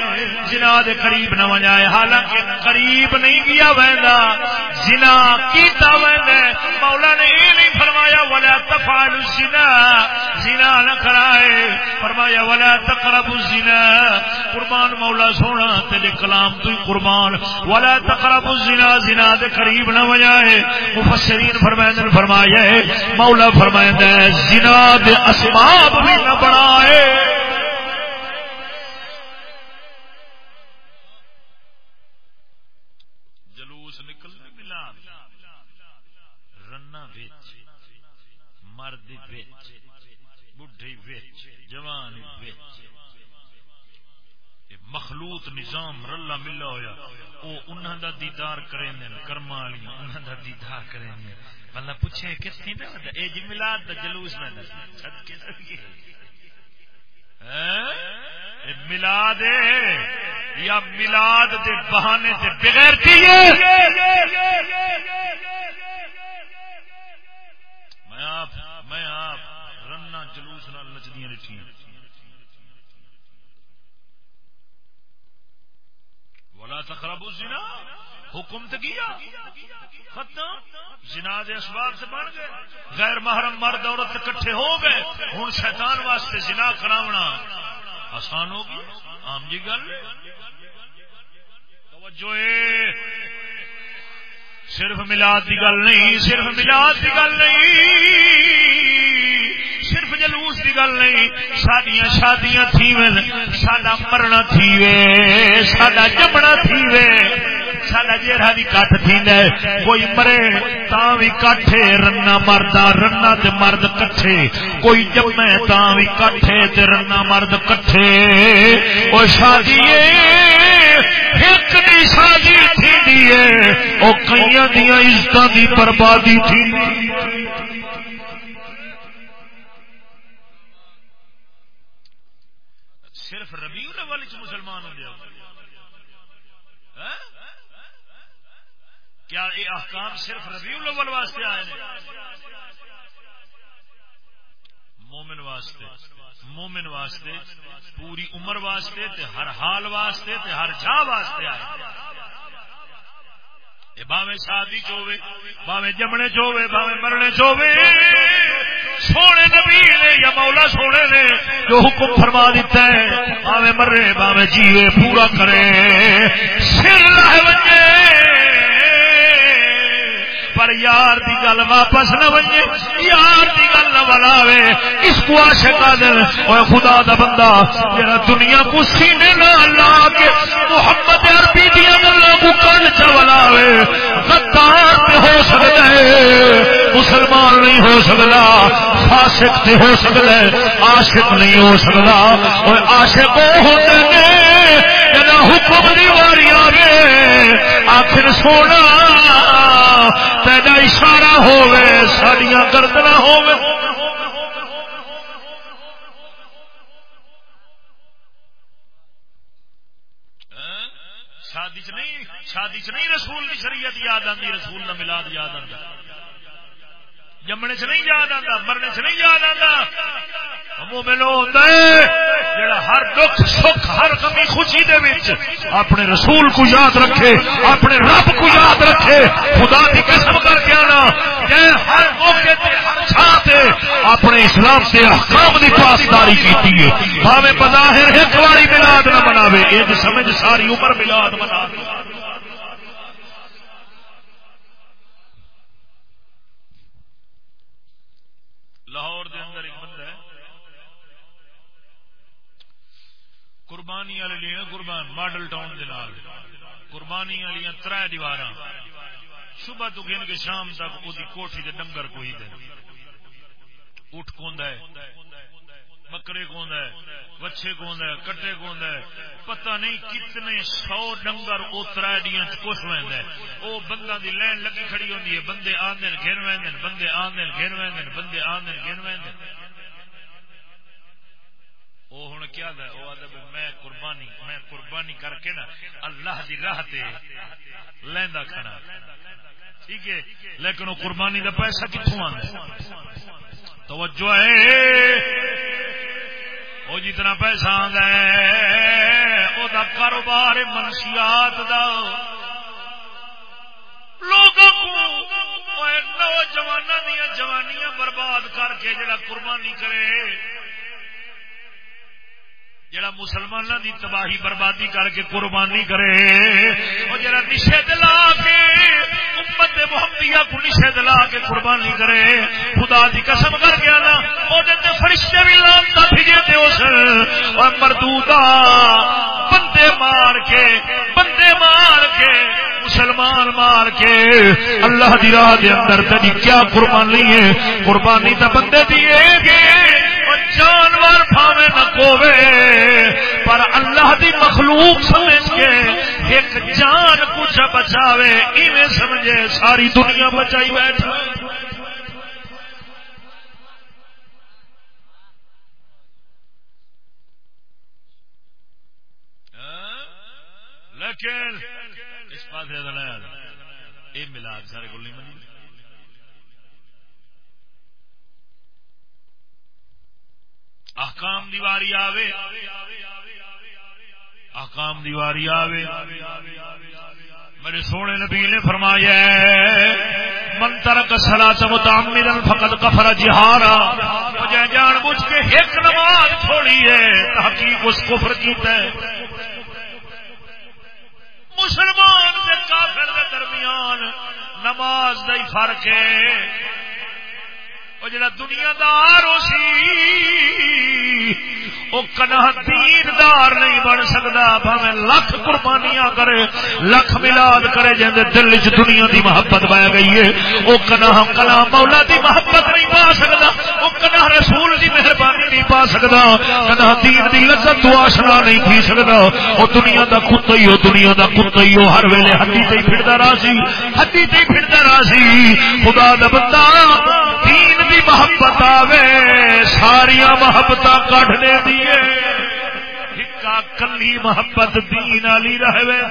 جنا دے قریب نہ وجائے حالانکہ قریب نہیں کیا ویندا۔ زنا کیتا ویندا مولا نے یہ نہیں فرمایا، ولا تفعل الزنا۔ زنا نہ کرائے۔ فرمایا، ولا تقرب الزنا۔ قربان مولا سونا، تیرے کلام تو قربان۔ ولا تقرب الزنا۔ زنا دے قریب نہ وجائے مفسرین فرمائیں فرمایا مولا فرمایا فرمائیں زنا دے اسباب بھی نہ بنائے۔ جلوس نکلنے ملا۔ رنا بچ مرد بچ بڈھی بچ جوان بچ مخلوط نظام رلا ملا ہویا وہ انہوں دا دیدار کریں کرما والی انہوں دا دیدار کریں بندہ پوچھے کتنی پہ؟ اے جی ملاد دا جلوس میں چھت کے ہاں؟ ملاد یا ملاد دے بہانے سے بغیر میں آپ میں آپ رنا جلوس نال نچدیاں لٹھیاں۔ ولا تقربوا الزنا۔ حکم تو کیا؟ ختم؟ جنا دے اسباب سے بن گئے۔ غیر محرم مرد عورت کٹھے ہو گئے۔ ہوں شیطان واسطے جنا کراونا۔ آسان ہو گیا عام جی گل۔ توجہ صرف ملاد کی گل نہیں، صرف ملاد کی گل نہیں۔ صرف جلوس کی گل نہیں۔ سڈیا شادیاں تھی سڈا مرنا تھی سڈا جمنا تھی سڈا جیڑا بھی کٹ تھی کوئی مرے تا بھی کٹے رنا مرد رنا تے مرد کٹھے۔ کوئی جمے تا بھی کٹے تے رنا مرد کٹھے۔ وہ شادی ایک دی شادی تھی وہ کئی دیا عزت کی بربادی تھی صرف ربیع الاول چ مسلمان ہو جائے کیا یہ احکام صرف ربیع الاول واسطے آئے مومن واسطے مومن واسطے، پوری عمر واسطے تے ہر حال واسطے تے ہر جا واسطے آئے باوے شادی چوے باوے جمنے چوے باوے مرنے چوے سونے نبی نے یا مولا سونے نے جو حکم فرما دیتا ہے باوے مرے باوے جیوے پورا کرے۔ سر لہ بچے پر یار دی گل واپس نہ بنے یار دی گل نہ بناوے۔ اس کو عاشق دل۔ او خدا دا بندہ، جڑا دنیا کو سینے نہ لا کے محمد عربی دی گلاں کو کان چ بناوے۔ غدار تے ہو سکدا ہے، مسلمان نہیں ہو سکتا، فاسق تے ہو سکتا ہے، عاشق نہیں ہو سکتا۔ او عاشق ہوندے نے جنا حکم دی واری آوے آخر سونا تیرا اشارہ ہوے سڈیا گردنا ہو شادی چ نہیں، شادی چ نہیں رسول کی شریعت یاد آتی رسول نہ ملاد یاد آتا جمنے چ نہیں یاد آتا مرنے چ نہیں یاد آتا جڑا ہر دکھ، سکھ، ہر کمی خوشی دے وچ اپنے رسول کو یاد رکھے، اپنے رب کو یاد رکھے، خدا کی قسم کر کے آنا۔ ہر موقع تے، ہر چھاتے اپنے اسلام سے احکام کی پاسداری کی بھاوے بظاہر ایک باری ملاد نہ مناوے یہ سمجھ ساری عمر ملاد منا لاہور دے اندر ایک بندہ ہے قربانی والے قربان، ماڈل ٹاؤن دے نال۔ قربانی والی تر دیوار صبح تو گن کے شام تک وہ کوٹھی دے ڈنگر کوئی دے۔ اٹھ کوند ہے بکرے کوند ہے بچے کوند ہے کٹے کوند ہے پتہ نہیں کتنے سو ڈنگر او ترائیڈیاں کچھ ویند ہے او بندہ دی لین لگی کھڑی ہوندی ہے، بندے آندے گھن ویند بندے آندے گھن ویند بندے آندے گھن ویند وہ ہوں کیا دا وہ آدھا میں قربانی میں قربانی کر کے نا اللہ دی راہ تے لیندا ٹھیک ہے؟ لیکن وہ قربانی دا پیسہ کتوں آندا توجہ ہے۔ وہ جتنا پیسہ آندا ہے او دا کاروبار منشیات دا۔ لوگوں کو نوجوانوں دیا جوانیاں برباد کر کے جڑا قربانی کرے۔ جڑا مسلمانوں دی تباہی بربادی کر کے قربانی کرے وہ جڑا نشے دلا کے امت محمدیہ کو نشے دلا کے قربانی کرے، خدا دی قسم کر گیا نا وہ فرشتے بھی لانتا بھیجے تھے اس اور مردودا بندے مار کے، بندے مار کے، مسلمان مار کے، اللہ دی راہ دے اندر تیری کیا قربانی ہے؟ قربانی تو بندے دیے گے اور جانور پھاوے نہ مخلوق سمجھ کے ایک جان کچھ بچاوے ایویں سمجھے ساری دنیا بچائی بیٹھا لیکن اس پاس یہ ملاد سارے کو نہیں منی۔ احکام دیواری آوے۔ احکام دیواری آوے۔ میرے سونے نبی نے فرمایا من ترک سلاط متعمد فقط کفر جہارا. مجھے جان بوجھ کے ایک نماز چھوڑی ہے، تحقیق اس کفر کی ہے۔ مسلمان سے کافر کے درمیان نماز دا فرق ہے۔ وہ جڑا دنیا دار ہو سی وہ کنا دیندار نہیں بن سکتا بھاوے لکھ قربانیاں کرے، لکھ ملاد کرے، جن دل چ دنیا دی محبت پایا گئی ہے وہ کنا کلا مولا دی محبت نہیں پا سکتا وہ کنا رسول دی مہربانی نہیں پا سکتا کنا دین دی لذت تو آشنا نہیں تھی سکتا وہ دنیا دا کتا ہی ہو، دنیا دا کتا ہی ہو، ہر ویلے ہڈی تے پھردا رہا سی ہڈی تے پھردا رہا سی خدا دا بندہ دین محبت آوے ساریا محبت کٹ دے دیے کلی محبت دین والی رہے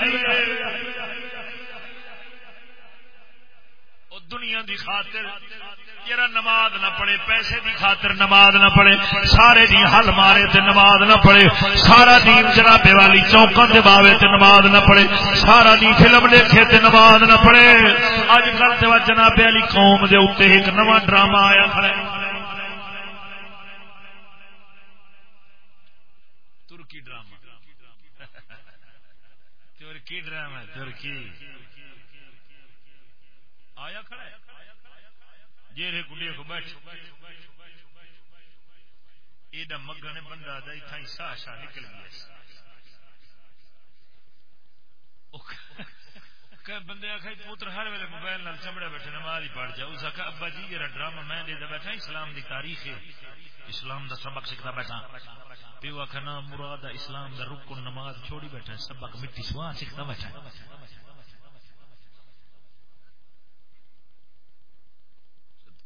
دنیا دی خاطر جرا نماز نہ پڑھے، پیسے دی خاطر نماز نہ پڑے سارے دی حل مارے تے نماز نہ پڑے سارا دین جنابے والی چوکاں دے باوے تے نماز نہ پڑھے، سارا دی فلم دیکھے تے نماز نہ پڑھے۔ اج کل تے جنابے والی قوم دے اوپر ایک نواں ڈرامہ آیا کھڑا ہے ڈرامہ ترکی ڈرامہ ترکی آیا کھڑا ہے جیرے کو دیکھو بیٹھ ایڈا مگن بندہ دا اتھائی سا شا نکل گیا بندے آخر پوتر ہر ویلے موبائل نال چمڑے بیٹھے، نماز ہی پڑھ جاؤ اس آخر ابا جی جرا ڈرامہ میں دے بیٹھا اسلام دی تاریخ ہے۔ اسلام دا سبق سکھتا بیٹھا۔ پیو آخر نا، مراد اسلام دا رکن نماز چھوڑی بیٹھا سبق مٹی سوان سکھتا بیٹھا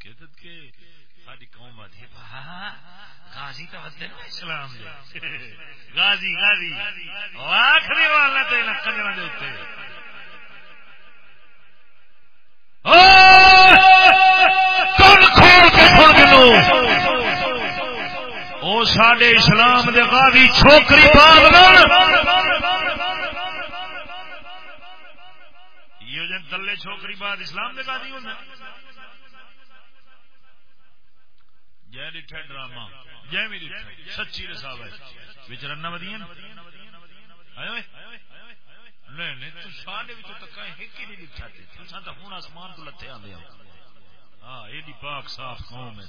ساری قوم غازی تو اسلام دے۔ غازی غازی۔ آخری والا تو کنجر دے او! سڈے اسلام دے غازی چھوکری پاگ یہ جن دلے چھوکری بعد اسلام دے غازی ہونا جی ڈٹھا ڈرامہ جی بھی سچی رساو ہے۔ بچ ودی نہیں تو سارے ایک ہی نہیں لکھا تو ہوں آسمان تو لتے آدھے ہاں۔, ہاں، یہ پاک صاف قوم ہے۔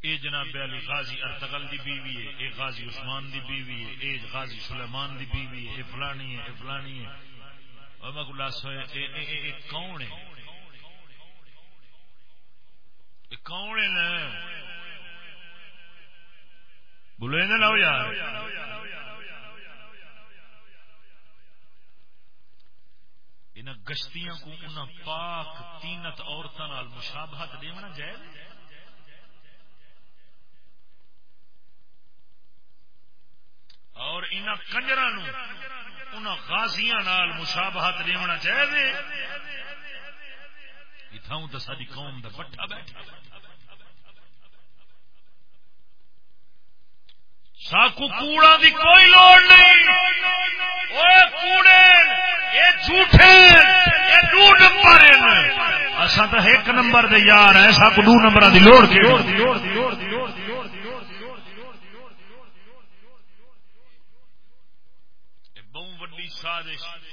اے جناب علی غازی ارتغل دی بیوی ہے، اے غازی عثمان دی بیوی ہے، اے غازی سلیمان دی بیوی ہے، اے فلانی ہے، اے فلانی ہے۔ میں کون ہے؟ کون ہے بولے نہ لو یار۔ ان گشتیاں کو ان پاک تینت عورتوں مشابہت دیونا جائز؟ اور ان کنجر ان غازیاں مشابہت دیونا چاہیے اتاؤں تو ساری قوم دا بٹھا بیٹھا ساکو کوڑا دی کوئی لوڑ نہیں۔ اوے کوڑے اے جھوٹے اے دو نمبر ہیں اساں تے ایک نمبر دے یار ہیں، ساکو دو نمبر دی لوڑ کے سازش۔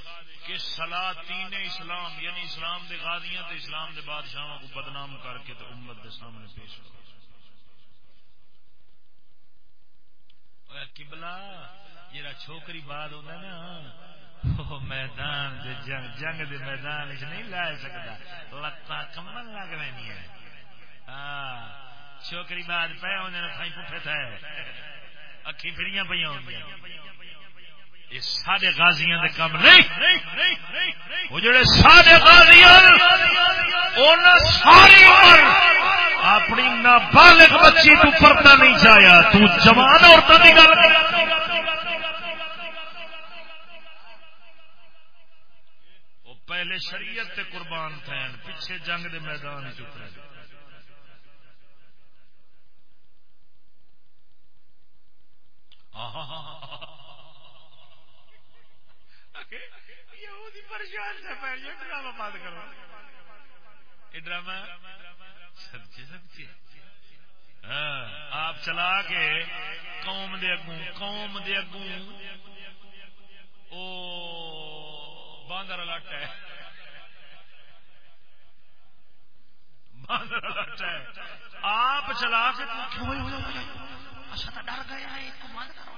کہ سلاطین اسلام یعنی اسلام دے غازیاں تے اسلام دے بادشاہوں کو بدنام کر کے تو امت دے سامنے پیش کرو۔ کبلا جا چھوکری بات ہوتا نا میدان دے جنگ جنگ دے میدان نہیں لا سکتا لتا کمن لگ رہی ہے ہاں، چھوکری بات پہ انہیں پٹھے تھے۔ اکھی پھریاں پہ سارے غازیاں دے کام نہیں۔ وہ جڑے سارے غازیاں ساری عمر اپنی نابالغ بچی تو پردہ نہیں چاہیا تو جوان عورتوں کی گل وہ پہلے شریعت تے قربان تھے پیچھے جنگ دے میدان چکے آہا۔ ڈرامہ بند کرو۔ یہ ڈرامہ ہاں، آپ چلا کے قوم دے اگوں، قوم دے اگوں۔ او، باندر لٹ ہے۔ باندر لٹ ہے۔ آپ چلا کے اچھا ڈر گیا ہے بند کرو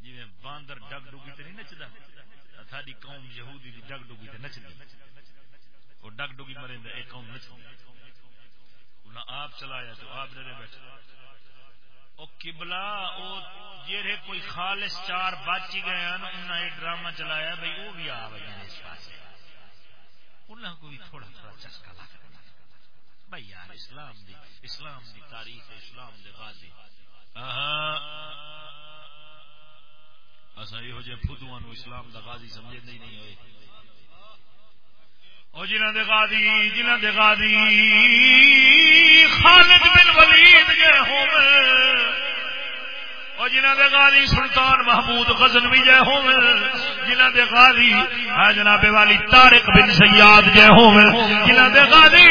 جی باندر ڈگ ڈگی تو نہیں نچتا ساری قوم یہودی کی ڈگ ڈگی تو نچتی وہ ڈگ ڈگی مرے ایک قوم نچتی انہیں آپ چلایا تو آپ ڈرے بیٹھے۔ او کبلا او جہے کوئی خالص چار بچ گئے ہیں انہیں یہ ڈرامہ چلایا بھائی وہ بھی آ گئے اس پاس انہیں کو بھی تھوڑا تھوڑا چسکا لگ بھائی یار، اسلام دی اسلام دی تاریخ، اسلام دے غازی۔ اصا یہ فدو اسلام دا غازی سمجھے نہیں نہیں ہوئے۔ اور جنہ دے غازی جنہ دے غازی۔ خالد بن ولید جے ہوے اور جنہ دے غازی سلطان محمود غزن بھی جے ہوے جنہ دے غازی ہاں جناب والی طارق بن سیاد جے ہوے جنہ دے غازی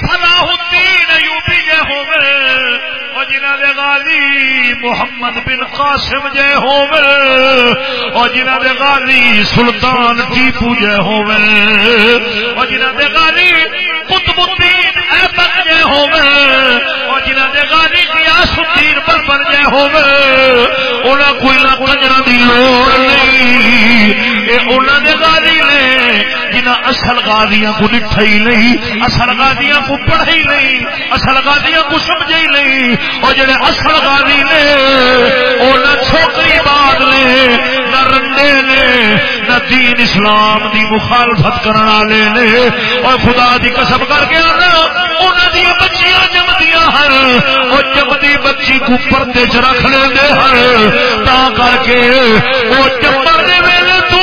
صلاح الدین ایوبی جے ہوے او جنہ دے غازی محمد بن قاسم جے ہوے او جنہ دے غازی سلطان ٹیپو جے ہوے او جنہ دے غازی قطب الدین ایبک جے ہوے جنہ دے غازی غیاث انہاں کوئی نہ کنجرا دی لوڑ نہیں۔ اے انہاں دے غازی نے جنہ اصل غازیاں کو ڈٹھا ہی نہیں، اصل غازیاں کو پڑھا ہی نہیں، اصل غازیاں کو سمجھا ہی نہیں۔ اور جڑے اصل غازی نے وہ نہ چھوکری باد نے، نہ رنڈے نے، نہ دین اسلام دی مخالفت کرنے والے نے۔ اور خدا دی قسم کر کے آنا دیا بچیاں جمدیاں ہیں وہ جمدی بچی کو پردے چ رکھ لیں ہیں تا کر کے وہ چمبر دے ویلے تو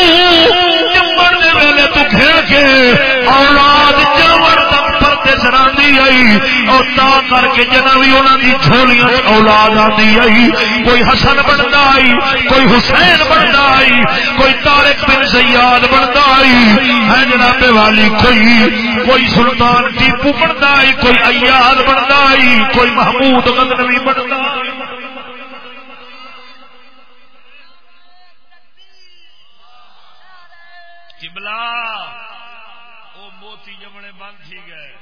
چمبر دے ویلے تو گھر کے اولاد چمڑ سراندی آئی اور تا کر کے جنا بھی انہوں کی جھولیاں اولاد آتی آئی، کوئی حسن بنتا آئی، کوئی حسین بنتا آئی، کوئی تارک بن سیاد بنتا آئی۔ ہے جناب والی، کوئی کوئی سلطان ٹیپو بنتا آئی، کوئی ایاد بنتا آئی، کوئی محمود غزنوی بنتا آئی۔ قبلہ وہ موتی جمنے بند تھی گئے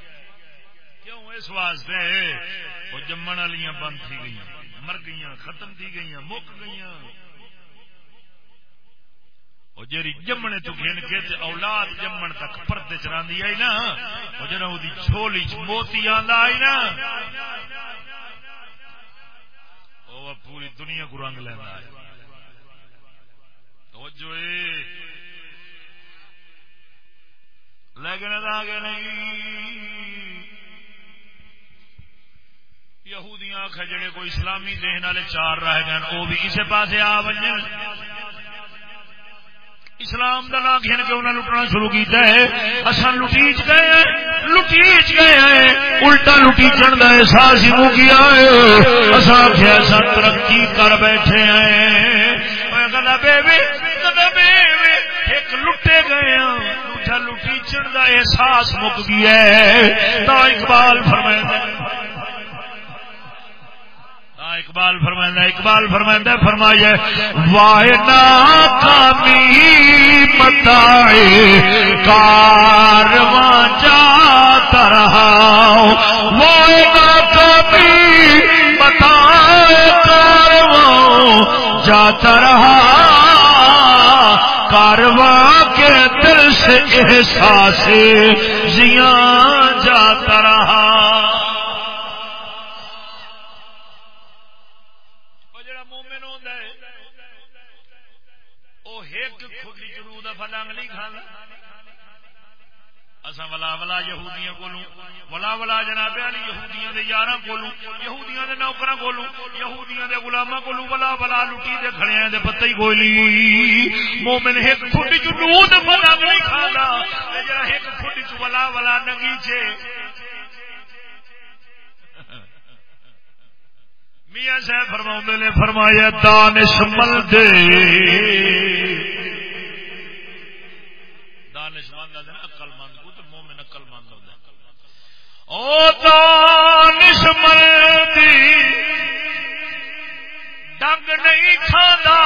کیوں اس واسطے وہ جمن والی بند تھی گئی مر گئی ختم تھی گئی مک گئی وہ جی جمنے تو گن کے اولاد جمن تک پردے چلانے آئی نا، وہ جنا وہ چھولی چ موتی آئی نا۔ وہ پوری دنیا کو رنگ لینا ہے۔ تو جو لیکن آگے نہیں۔ یہودیاں آخ جڑے کوئی اسلامی ذہن والے چار رہ گئے وہ بھی کسی پاس آ بن اسلام کا نام گھن کے انہیں لٹنا شروع کیتا ہے۔ اصل لٹیچ گئے ہیں، لٹیچ گئے ہیں۔ الٹا لٹیچن کا احساس ہی کیا ہے۔ اصا آخیا ایسا ترقی کر بیٹھے ہیں۔ ایک لٹے گئے ہیں دوجا لٹیچن کا احساس مک گیا ہے۔ تو اقبال فرمائے ہاں، اقبال فرمائندہ اقبال فرمائندہ فرمایا وائنا کامی متائے کارواں جاتا رہا وائنا کامی متائے کارواں جاتا رہا کارواں کے دل سے احساس جیاں جاتا رہا اصا ولا یہودیاں کولو ولا ولا جناب علی یہودیاں دے یاراں کولو یہودیاں دے نوکراں کولو یہودیاں دے غلاماں کولو ولا ولا لٹی دے کھڑیاں دے پتہ ہی کوئی نہیں۔ مومن ایک پھٹ چ دودھ بنا نہیں کھانا جڑا ایک پھٹ چ ولا ولا نگی چے میاں صاحب فرماؤں نے فرمایا، دانش مل دے دانش مند عقل مند کو تو مومن عقل مند ہوتا او دانش مندی ڈنگ نہیں کھانا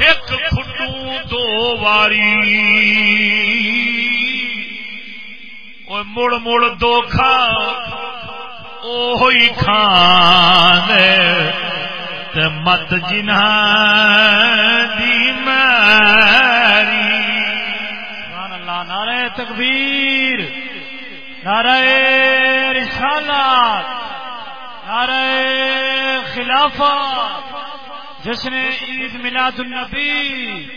ایک فٹو دو واری۔ مڑ مڑ دو کھا اوہی کھان مت جنہ دی ماری۔ اللہ، نعرہ تکبیر، نعرہ رسالات، نعرہ خلافت جس نے عید میلاد النبی،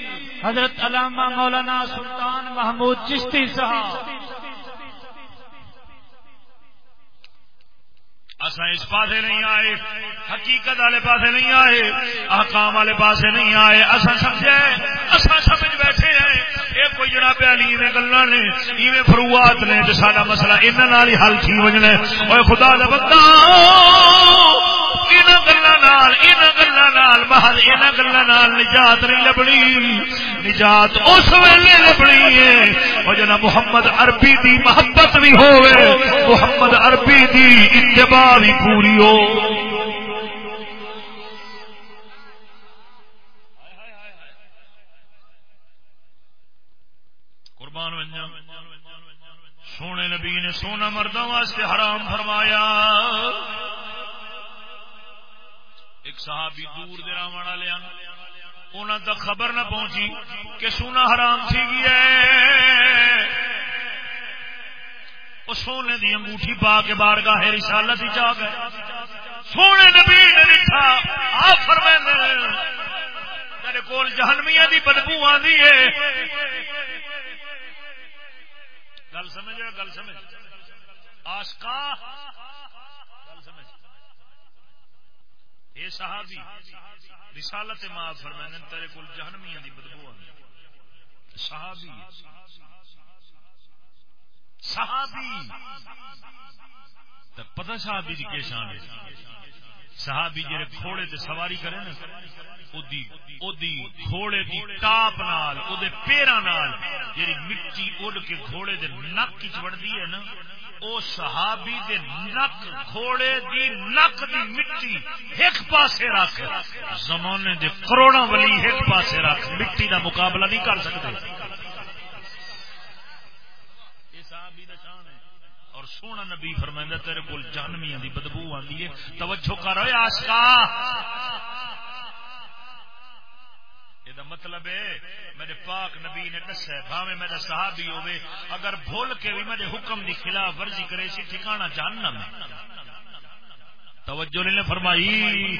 حضرت علامہ مولانا سلطان محمود چشتی صاحب اصا اس پاسے نہیں آئے، حقیقت والے پاسے نہیں آئے، احکام والے پاسے نہیں آئے۔ اصا سمجھے اصا سمجھ بیٹھے ہیں۔ یہ کوئی جناب علی نے گلا نے، ایویں فروعات نے تو سارا مسئلہ انہوں ہی حل تھی وجنا خدا دا بندہ ان گلوں ان گلوں محل ان گلوں نجات نہیں لبنی، نجات اس ویلے لبنی ہے اور جنا محمد عربی دی محبت بھی ہوئے محمد عربی دی اتباع بھی پوری ہو۔ قربان سونے نبی نے سونا مردوں واسطے حرام فرمایا۔ ایک صحابی دور دراو والے انہوں تک خبر نہ پہنچی کہ سونا حرام تھی گیا وہ سونے دی انگوٹھی پا کے بار گاہ رسالت ہی جا گئے۔ سونے نبی نے لکھا، آ فرمائے تیرے کول جہنمیا دی بدبو آدھی ہے۔ گل سمجھ گل سمجھ۔ آسکا گل سمجھ اے صحابی، رسالت ماں فرمائے تیرے کول جہنمیا دی بدبو آدھی صحابی صحابی پتا صحابی کی شان ہے؟ صحابی جڑے کھوڑے تے سواری کرے نا گھوڑے دی ٹاپ نال، او دے پیراں نال جڑی مٹی اڑ کے گھوڑے دے نک وچ وڑدی ہے نا او صحابی دے نک گھوڑے دی نک دی مٹی ایک پاسے رکھ۔ زمانے دے کروڑا ولی ایک پاسے رکھ۔ مٹی دا مقابلہ نہیں کر سکتے۔ سونا نبی فرمائندہ تیرے کول جہنمیاں دی بدبو آندی ہے۔ توجہ کر۔ اے عاشقا یہ مطلب ہے، میرے پاک نبی نے دسا بھاوے میرا صحابی ہوے اگر بھول کے بھی میرے حکم دی خلاف ورزی کرے سی ٹھکانا جہنم ہے۔ توجہ نے فرمائی؟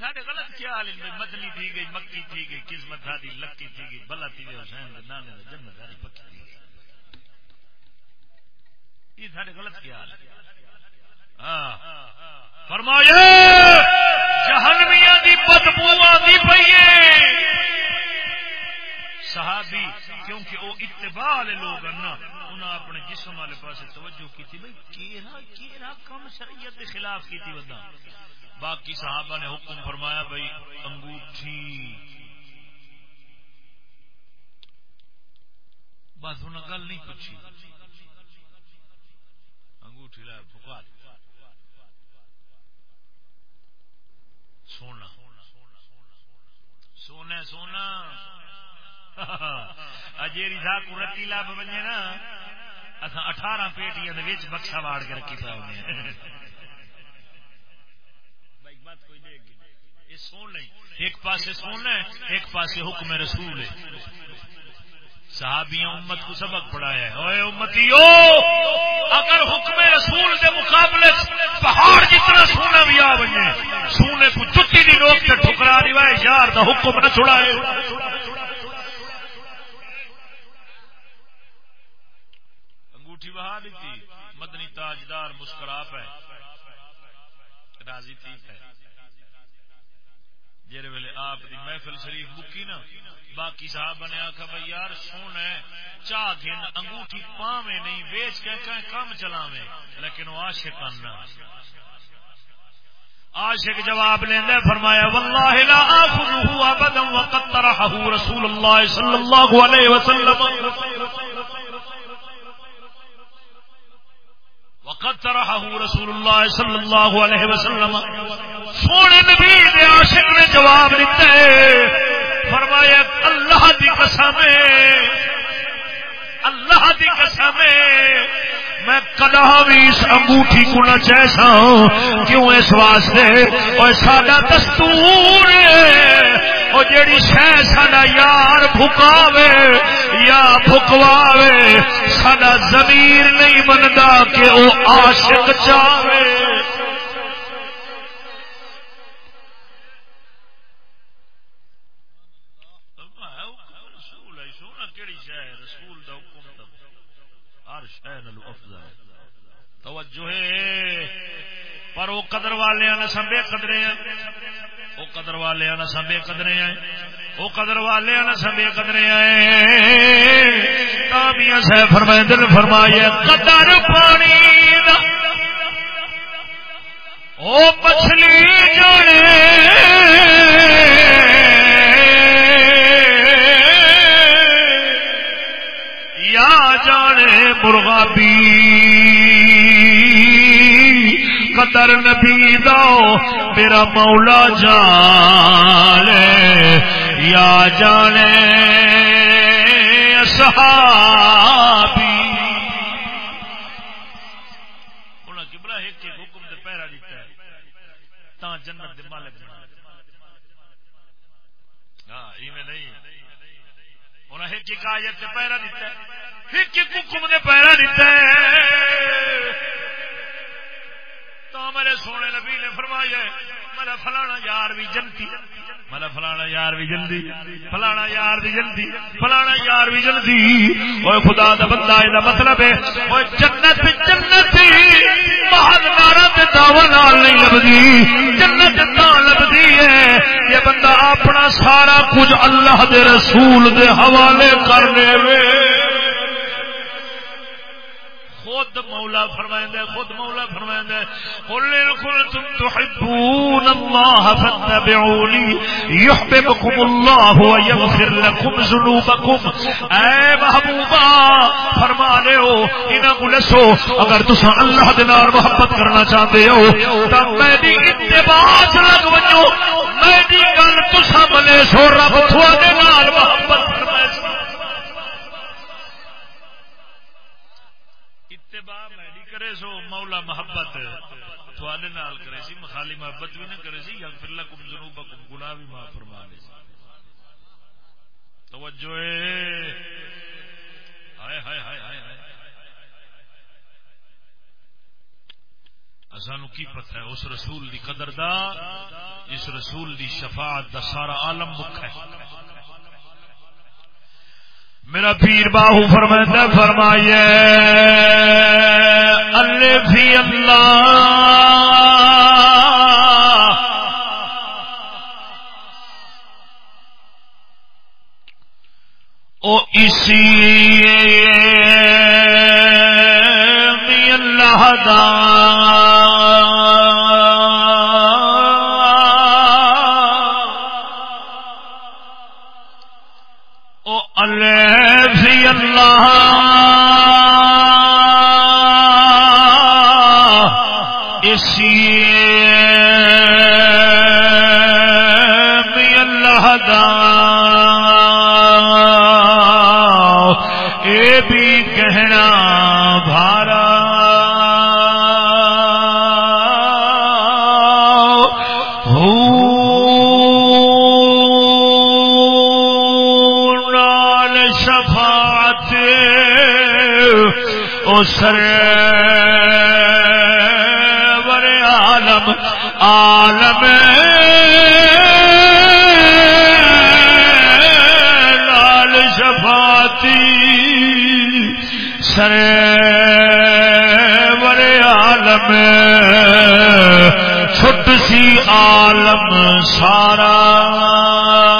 سارے غلط خیال مدنی تھی گئی، مکی تھی گئی، قسمت آدھی لکی تھی گئی، بلا تھی گئی، حسین نانے جنت پکی تھی گئی۔ یہ سارے غلط خیال ہاں۔ فرمایا، جہنمیاں دی بدبو آدھی پئی صحابی، کیونکہ وہ اتباع والے لوگ ہیں نا انہوں اپنے جسم والے پاس توجہ کی تھی بھائی کیرا کیرا کم شریعت کے خلاف کی تھی بندہ باقی صحابہ نے حکم فرمایا بھائی انگوٹھی۔ بس انہیں گل نہیں پوچھی۔ انگوٹھی لا پکا سونا۔ سونا سونا۔ اجیری تھا کو رتی لب بنے نا۔ اصا اٹھارہ پیٹیاں بکسا واڑ کے رکھی پاؤ ایک پاسے سونا ہے ایک پاسے حکم رسول ہے۔ صحابیاں امت کو سبق پڑھایا ہے۔ اوے امتیو، اگر حکم رسول کے مقابلے پہاڑ جتنا سونا بھی آ بنے سونے کو جتی دی لوگ سے ٹھکرا دی وائے یار دا حکم نہ چھڑائے۔ انگوٹھی بہا دیتی، مدنی تاجدار مسکرا پہ راضی تھی ہے۔ جہے ویلے آپ دی محفل شریف مکی نا، باقی صاحب نے آخا بھائی یار سونا چاہ گن انگوٹھی پاوے نہیں، ویچ کے کہیں کام چلاوے لیکن وہ عاشق کرنا عاشق جواب لیندے فرمایا، واللہ لا آخذه ابدا وقد طرحه رسول اللہ صلی اللہ علیہ وسلم۔ وقت طرحه رسول اللہ صلی اللہ علیہ وسلم۔ سونے نبی دے عاشق نے جواب دیتا ہے۔ فرمایا، اللہ دی قسم اللہ دی قسم میں کدا بھی اس انگوٹھی کو نہ چیسا کیوں اس واسطے؟ اور ساڈا دستور وہ جیڑی شہ سڈا یار بھکاوے یا بھکواوے سڈا زمین نہیں بنتا کہ وہ عاشق چاہے توجہ پر وہ قدر والے نے سبے قدرے وہ قدر والے نے سبے قدرے آئے وہ قدر والے نے سبے قدرے آئے کامیاں سے فرمائے، دل فرمائے، قدر پانی او پچھلی جانے یا جانے مرغا بی قدر نبی دو میرا مولا جانے یا جانے صحابی۔ جنت دے مالک ہاں نہیں۔ انہیں ایک ایک آیت پیرا دیتا ہے، ایک ایک حکم دے پیرا دیتا ہے۔ میرے سونے نبی نے فرمایا میرا فلانا یار بھی جنتی میرا فلانا یار بھی جلدی فلانا یار بھی جلدی فلانا یار بھی جلدی اور خدا دا بندہ یہ مطلب ہے وہ جنت جنت محل نارا دعوی نال نہیں لبدی۔ جنت لبدی ہے۔ یہ بندہ اپنا سارا کچھ اللہ دے رسول دے حوالے کرنے میں خود مولا فرمائندے، خود مولا فرمائندے، قل ان كنتم تحبون الله فاتبعوني يحببكم الله ويغفر لكم ذنوبكم اے محبوبا، فرما لے ہو انہاں کو دسو اگر تساں اللہ دے نال محبت کرنا چاہتے ہو تے میری اتباع لگ ونجو۔ میری گل تساں ملے سو، رب تھوڑے نال محبت فرمائے اتباع میری کرے سو مولا محبت تھوڑے نال کرے سی، مخالی محبت بھی نہ کرے سی یا پھر لکم ذنوبکم، گناہ بھی معاف فرما لے سی۔ توجہ ہائے ہائے ہائے ہائے ہائے۔ سانو کی پتہ ہے، اس رسول دی قدر دا، جس رسول دی شفاعت دا سارا عالم مکھ ہے۔ میرا پیر باہو فرمائے فرمائیے۔ فی اللہ۔ او اسی اللہ دا سر بر عالم عالم لال شفاتی سر بر عالم چھٹ سی عالم سارا۔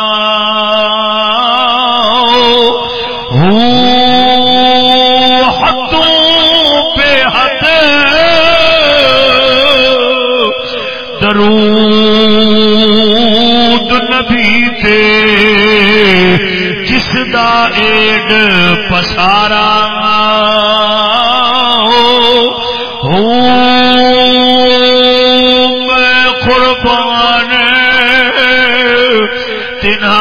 ایڈ پسارا میں قربان تنا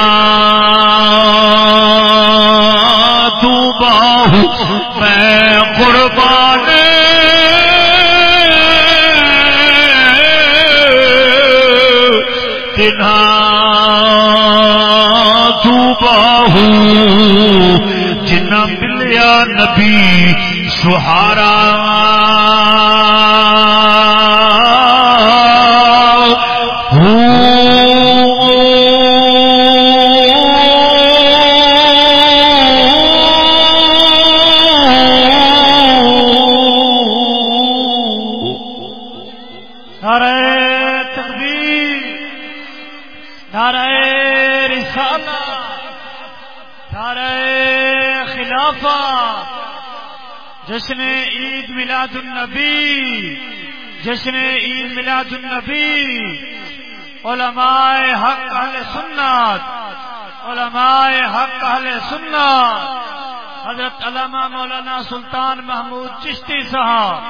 تو باہو میں قربان تنا ہوں جنا ملیا نبی سہارا۔ میلاد النبی جشن عید میلاد النبی، علماء حق اہل سنت، علماء حق اہل سنت، حضرت علامہ مولانا سلطان محمود چشتی صاحب۔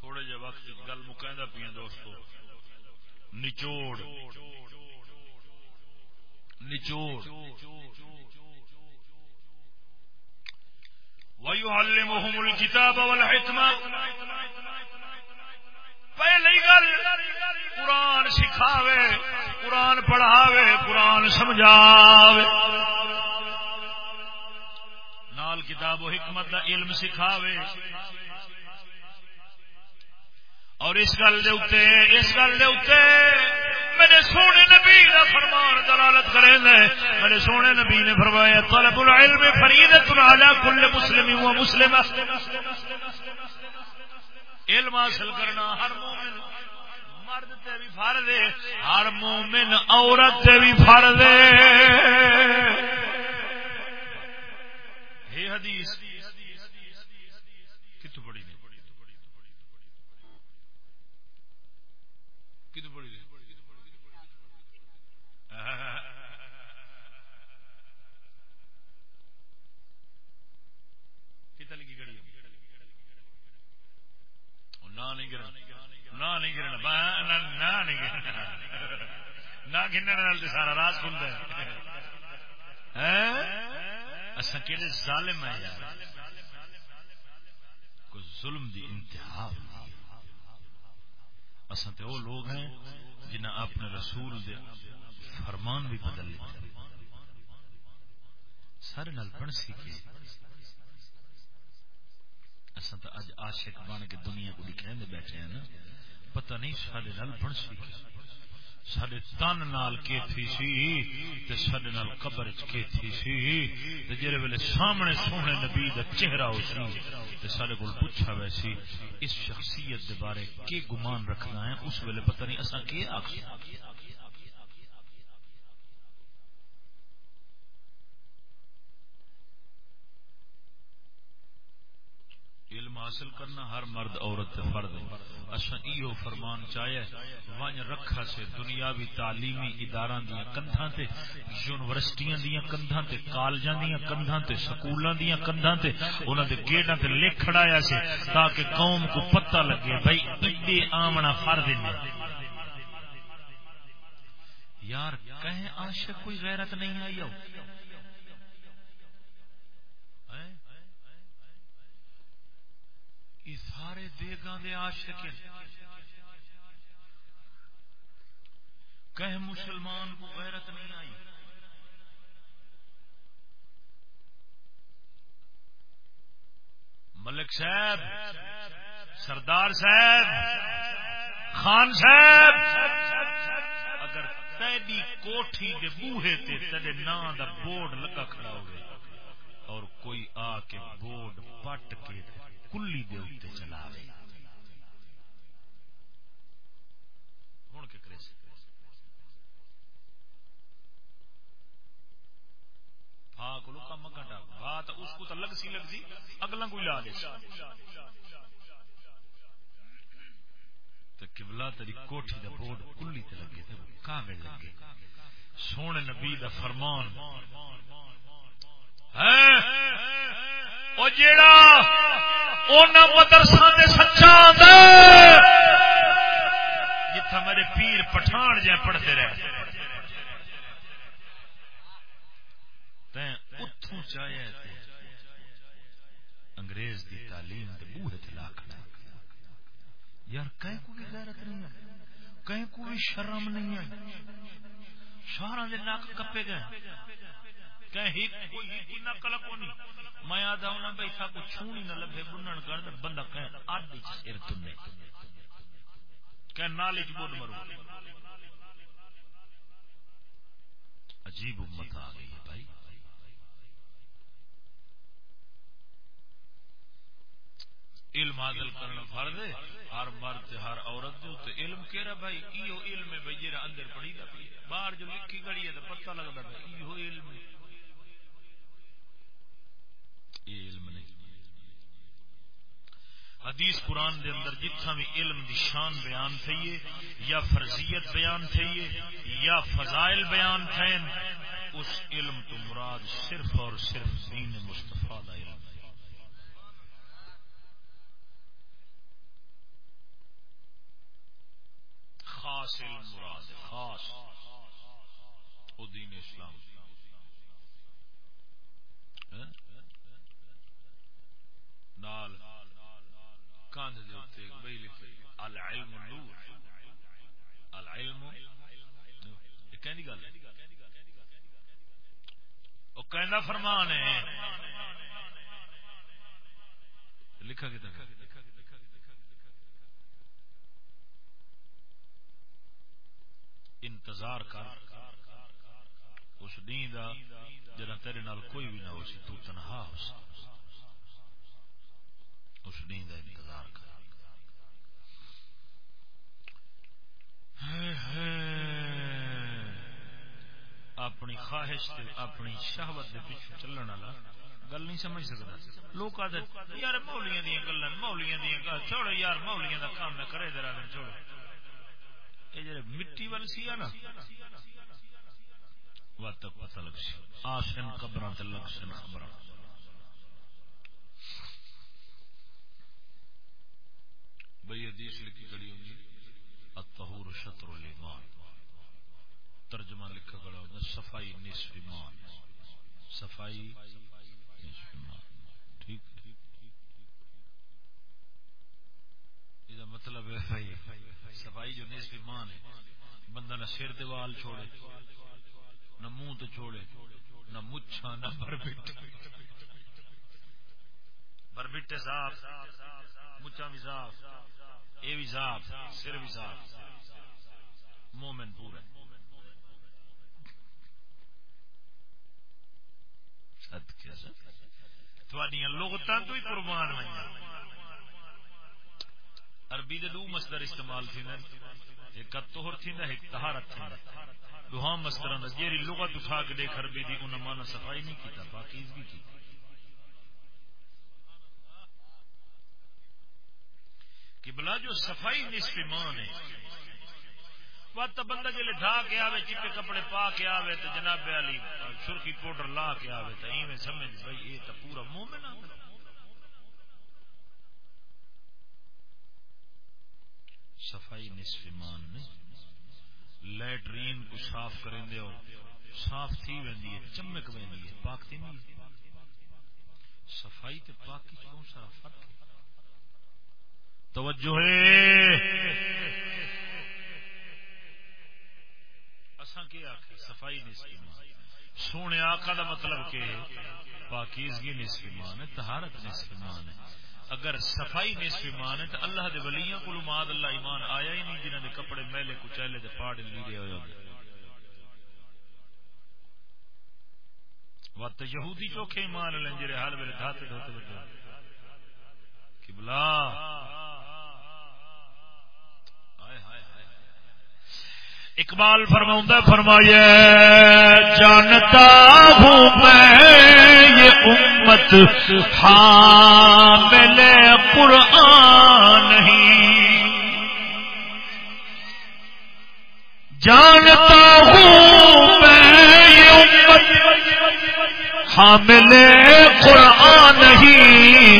تھوڑے جہ وقت گل مکہ پیا دوستو۔ نچوڑ۔ نچوڑ۔ ويعلمهم الكتاب والحكمة۔ پہلی گل، قرآن سکھاوے، قرآن پڑھاوے، قرآن سمجھاوے۔ نال کتاب و حکمت دا علم سکھاوے۔ اور اس گل دے اتے اس گل دے اتے میرے سونے نبی کا فرمان دلالت کرے میرے سونے نبی نے فرمایا، طلب العلم فریدت علی کل مسلم و مسلم علم حاصل کرنا ہر مومن، مرد تے بھی فرض ہے۔ ہر مومن عورت تے بھی فرض ہے۔ یہ حدیث نہیں گرنا نہیں گرنا نہیں گرنا نہ گرنے سارا راز کھلتا ہے اصا کہ ظالم ہے یار ظلم دی انتہا اصا تو وہ لوگ ہیں جنہیں اپنے رسول دے فرمان بھی بدل لیتے سارے نال بن سیکھے اصا تو اج عاشق بن کے دنیا کو دکھا بیٹھے ہیں نا۔ پتہ نہیں سارے نال بن سیکھے سڈے تن نال کی تھی سی تے سڈے نال قبر کی تھی سی تے جڑے ویلے سامنے سونے نبی دا چہرہ ہو سی تے سارے کول پوچھا ویسی اس شخصیت دے بارے کی گمان رکھنا ہے؟ اس ویلے پتہ نہیں اساں کی آکھ علم حاصل کرنا ہر مرد عورت فرد اچھا ایو فرمان چاہے ون رکھا سے دنیاوی تعلیمی ادارہ دیا کندھاں تے، یونیورسٹیاں دیا کندھاں تے، کالجاں دیا کندھاں تے، سکولاں دیا کندھاں تے، انہاں دے گیٹاں تے لکھ کھڑایا سے تاکہ قوم کو پتہ لگے بھائی ایڈے آمنا فرد نے یار، کہیں عاشق کوئی غیرت نہیں آئی ہو؟ سارے دیگاں دے عاشق کہ مسلمان کو غیرت نہیں آئی۔ ملک صاحب، سردار صاحب، خان صاحب، اگر تیری کوٹھی کے بوہے تے تیرے نام دا بورڈ لگا کھڑا ہوئے اور کوئی آ کے بورڈ پٹ کے کلی دے اتنے چلا ہوں کہ کرے ہاں کو کم گھنٹا بات اس کو تو لگ سی لگ سی اگلا کوئی لا دے۔ تو کبلا تیری کوٹھی دا بورڈ کلی تے لگے تے کاغذ لگے۔ سونے نبی دا فرمان۔ ہاں؟ ہے وہ جیڑا مدرسہ نے سچا جتھا میرے پیر پٹھان جائے پڑھتے رہے۔ اتوں چاہے انگریز دی تعلیم دے بوہے تلا کھڑا یار کہیں کو بھی غیرت نہیں ہے؟ کہیں کو بھی شرم نہیں ہے؟ شہروں کے نک کپے گئے۔ میں آدھا ہونا بھائی کو چھونی نہ لبے بنن کر بندہ کہے، آدھی سر تنے کہ نالی چ بود مرو۔ عجیب امت آ گئی ہے بھائی۔ علم حاصل کرنا فرض ہے۔ ہر مرد ہر عورت دے تے علم کیڑا بھائی؟ ایو علم ہے بھائی جڑا اندر پڑھی دا باہر جو لکھی گڑی ہے تے پتہ لگدا بھائی ایو علم ہے۔ یہ علم نہیں۔ حدیث قرآن دے اندر جتنا بھی علم دی شان بیان تھئیے، یا فرضیت بیان تھئیے، یا فضائل بیان تھے اس علم تو مراد صرف اور صرف دین مصطفیٰ دا علم۔ خاص علم مراد خاص۔ او دین اسلام۔ ہاں؟ نال کاندھ دے اوتے ایک بئی لکھے، العلم نور۔ العلم یہ کہندی گل او کہندا فرمان ہے۔ لکھا کتا انتظار کر، اس دین دا جڑا تیرے نال کوئی بھی نہ ہو سی تو تنہا ہو سی اس دین کا انتظار کر۔ اپنی خواہش اپنی شہوت کے پیچھے چلن والا گل نہیں سمجھ سکتا۔ لوگ یار مولیاں دیا گلا مولیاں دیا گل چھوڑو یار، مولیاں کا کام ہے کرے درا چھوڑو۔ یہ جڑے مٹی وال سی نا، وقت پتہ لگ سی۔ آسن قبر لگ سن خبر بھائی حدیث لکھی کڑی ہوگی اتہور شطر الایمان۔ ترجمہ لکھا کڑا ہوگا صفائی نصف ایمان۔ صفائی نصف ایمان۔ ٹھیک۔ یہ مطلب ہے صفائی جو نصف ایمان ہے، بندہ نہ سر دیوال چھوڑے، نہ منہ تو چھوڑے، نہ مچھا نہ بربٹ۔ بربٹے صاف مچھا بھی صاف اے بھی صاف سر بھی صاف مومن پورا۔ لغتاں تو ہی قربان ہوئی عربی دے دو مصدر استعمال تھی نا۔ ایک توہر تھی نا، ایک طہارت تھی دوہاں مصدر دا جیری لغت اٹھا کے دیکھ عربی دی، انہاں مانا صفائی نہیں کیتا، پاکیزگی کی کہ بلا جو صفائی نصف ایمان ہے وقت بندہ جلے ڈھا کے آوے، چپے کپڑے پا کے آوے تو جناب علی سرخی پاؤڈر لا کے آوے تو ایویں سمجھ بھائی یہ تو پورا مومن آ صفائی نصف ایمان نے لیٹرین کو صاف کریں دے ہو، صاف تھی ویندی ہے، چمک ویندی ہے، پاک تھی نہیں صفائی تے پاک کی کون سارا فرق ہے۔ توجہ ہے۔ اساں کیا آخر صفائی نصف سونے آقا دا مطلب کہ پاکیزگی نصف ایمان ہے طہارت نصف ایمان ہے اگر صفائی نصف ایمان ہے تو اللہ دے ولیاں کو ماد اللہ ایمان آیا ہی نہیں جنہوں نے کپڑے میلے، کچیلے دے پاڑ لیڑے ہوئے ہوتے وقت یہودی چوکھے ایمان لیں جرے حال ویلے دھاتے دھوتے بتا قبلہ اقبال فرماؤں فرمایا جانتا ہوں میں یہ امت ہاں، حامل قرآن نہیں۔ جانتا ہوں میں یہ امت ہاں، حامل قرآن نہیں۔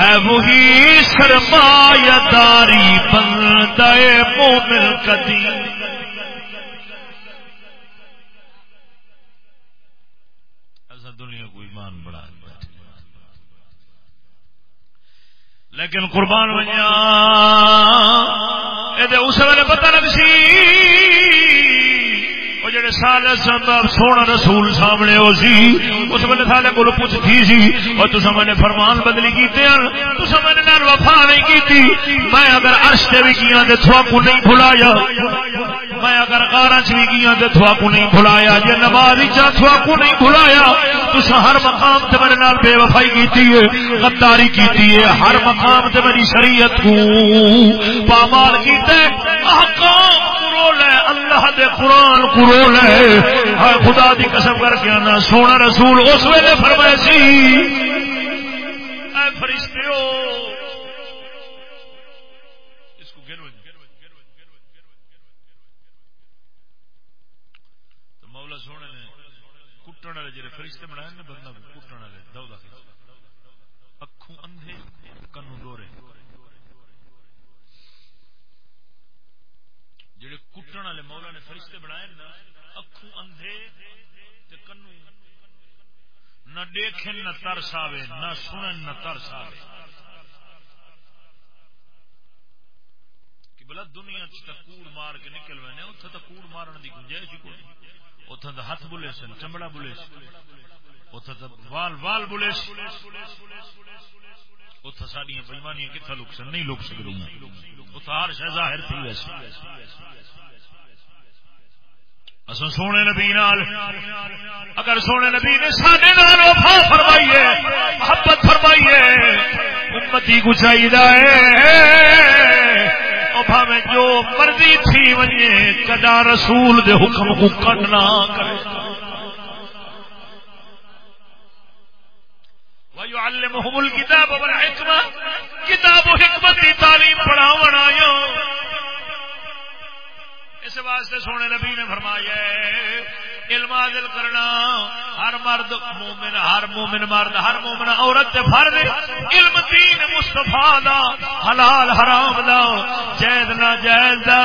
ہے وہی سرمایہ داری بندے مومن قدیم۔ لیکن قربان بنیا اس ویلے پتا نہیں سی وہ جڑے سال سونا رسول سامنے ہو سی، اس ویلے سارے کو پوچھتی سی، اور تو میں نے فرمان بدلی کیتے ہیں تو میں نے وفا نہیں کی میں اگر ارش سے بھی کیا تو تھوا کو نہیں بھلایا، میں اگر کارا چ بھی گیا تو تھوا کو نہیں بھلایا جی نماز چا تھوا کو نہیں بھلایا تو ہر مقام سے میرے نال بے وفائی کی غداری کی ہر مقام سے میری شریعت کو پامال کیتے احکام کرول ہے، اللہ دے قرآن کرو کرول ہے؟ خدا دی قسم کر کے آنا، سونا رسول اس ویلے فرمائے سی۔ اے فرشتے جی۔ والے جڑے فرشتے بنائے نا بندہ کٹن والے دو اکھوں اندھے جڑے کٹن والے مولا نے فرشتے بنائے نا اکھوں اندھے کنو نہ دیکھن نہ ترس آوے، نہ سنن نہ ترس آوے۔ بلا دنیا کوڑ مار کے نکل وے اتنے تو کوڑ مارن کی گنجائش ہی کوئی اتوں تو ہاتھ بلے سن، چمڑا بلے اتوں تو وال وال بلے اتو سڈیا بےمانیاں کتنا لک سن؟ نہیں لک سکتی اتو ہر شہ ظاہر تھی ویسے۔ اصل سونے نبی نال، اگر سونے نبی نے سڈے نال وفا فرمائیے، محبت فرمائیے امتی کو چاہیے میں جو مرضی تھی وجے کدا رسول دے حکم کو کڈنا کرے۔ وَيُعَلِّمُهُمُ الْكِتَابَ وَالْحِكْمَةَ، کتاب و حکمت کی تعلیم پڑھاون آیا اس واسطے سونے نبی نے فرمایا علم حاصل کرنا، ہر مرد مومن، ہر مومن مرد، ہر مومن عورت فرد علم دین مستفا دا، حلال حرام دا، جائز نہ جائز دا،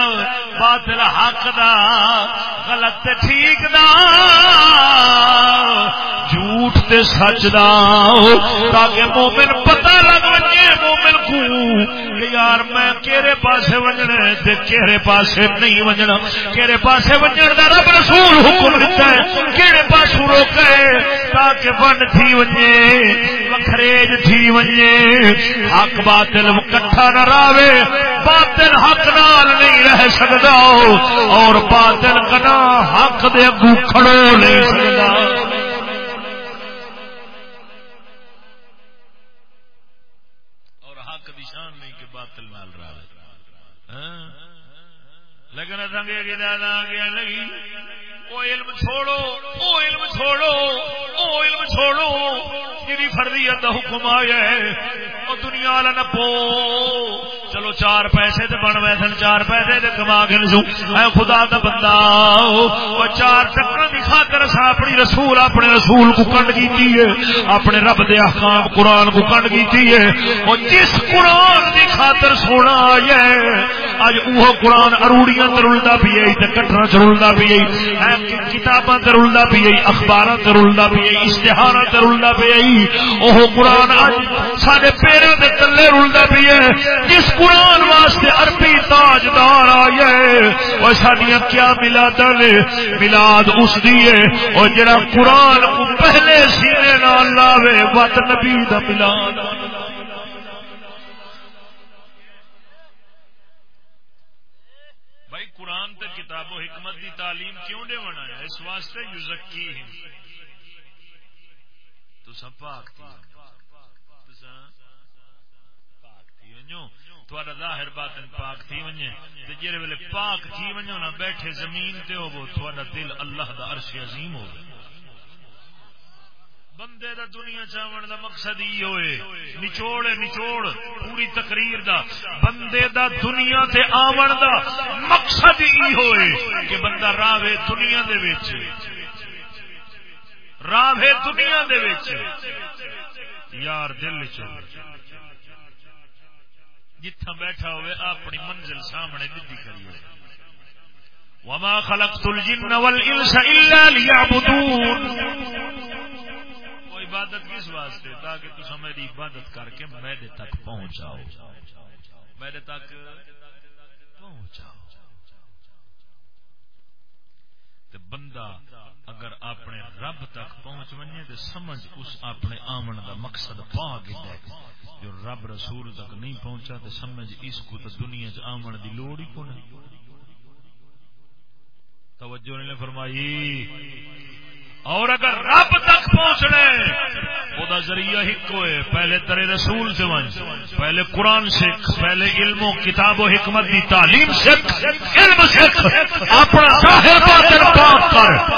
باطل حق دا، غلط ٹھیک دا۔ جھوٹ تے سچ دا، تاکہ مومن پتہ لگ وجے مومن کو یار میں کیرے پاسے وجنا تے کیرے پاسے نہیں وجنا کیرے پاسے وجن دا رب رسول حکم دیتا ہے کیڑے پاسوں روکے تاکہ بن تھی وجے وکھریج تھی وجے حق باطل کٹھا نہ راوے باطل حق نال نہیں رہ سکتا اور باطل کنا حق دے اگو کھڑو نہیں سکتا اور حق دی شان نہیں کہ باطل نال راوے ہاں؟ لیکن سنگے گیا گیا لگی۔ وہ علم چھوڑو وہ علم چھوڑو وہ علم چھوڑو۔ جی فردیت کا حکم آیا ہے۔ وہ دنیا والا نپو چلو چار پیسے تو بن ویسے چار پیسے تو کما کے اے خدا دا بندہ وہ چار چکر کی خاطر سا اپنی رسول، اپنے رسول کو کنڈ کی ہے۔ اپنے رب دے احکام قرآن کو کنڈ کی ہے۔ وہ جس قرآن کی خاطر سونا آیا ہے اج وہ قرآن اروڑیاں ترلتا پی ہے کٹرا چرلتا پی ہے کتاباں ترلتا پی ہے اخبار ترلتا پی ہے اشتہار ترلتا پی وہ قرآن اج سارے پیروں کے تلے رلتا پی ہے جس قرآن واسطے عربی تاجدار آئے اور سڈیا کیا ملاد نے ملاد اس دی دیے اور جڑا قرآن کو پہلے سینے نال لاوے، وت نبی دا ملاد بھائی قرآن تے کتاب و حکمت دی تعلیم کیوں دے بنایا اس واسطے یوزکی تو سب پاک تھی۔ تھوڑا ظاہر باطن پاک تھی ونجے۔ تے جڑے ویلے پاک تھی ونجو نا بیٹھے زمین تے ہو تھوڑا دل اللہ دا عرش عظیم ہو بندے دا دنیا چاون دا مقصد ہی ہوئے نچوڑ نچوڑ، پوری تقریر دا۔ بندے دا دنیا تے آون دا مقصد ہی ہوئے کہ بندہ راوے دنیا دے وچ۔ راوے دنیا دے وچ۔ یار دل چ جتھا بیٹھا ہوئے، اپنی منزل سامنے ددی کریے وما خلقت الجن والانس الا ليعبدون۔ عبادت کس واسطے؟ تاکہ تسا میری عبادت کر کے میرے تک پہنچ جاؤ۔ میرے تک پہنچ جاؤ۔ بندہ اگر اپنے رب تک پہنچ ونجے تو سمجھ اس اپنے آمن دا مقصد پا گیا جو رب رسول تک نہیں پہنچا تو سمجھ اس کو تو دنیا چ آمن دی لوڑ ہی کون توجہ نے فرمائی۔ اور اگر رب تک پہنچنا وہ ذریعہ ایک ہے۔ پہلے ترے رسول سے ون، پہلے قرآن سکھ، پہلے علم و کتاب و حکمت کی تعلیم سکھ، علم سکھ۔ اپنا ظاہر باطن پاک کر۔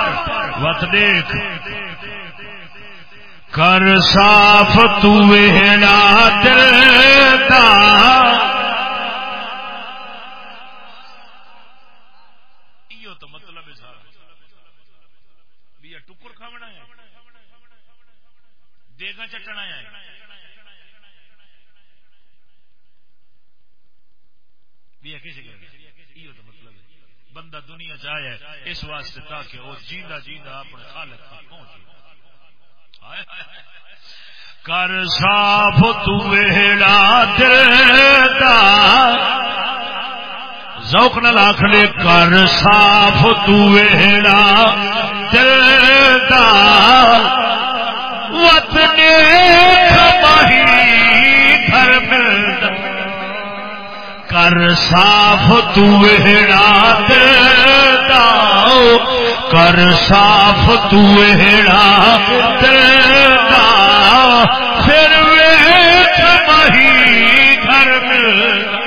وقت دیکھ۔ کر صاف تو دلتا تو مطلب ہے سارا بھی ٹکر کھاونا ہے دیگا چٹنا ہے مطلب بندہ دنیا چاہے، اس واسطے تاکہ وہ جیندہ جیندہ اپنے خالق تک پہنچے۔ کر صاف تیڑا دلتا ذوق نہ لاکھ لے کر صاف تیڑا دلتا وطنے گھر ملتا کر صاف تیڑا دلتا کر صاف تیڑا دلتا پھر ویٹ مہی گھر ملتا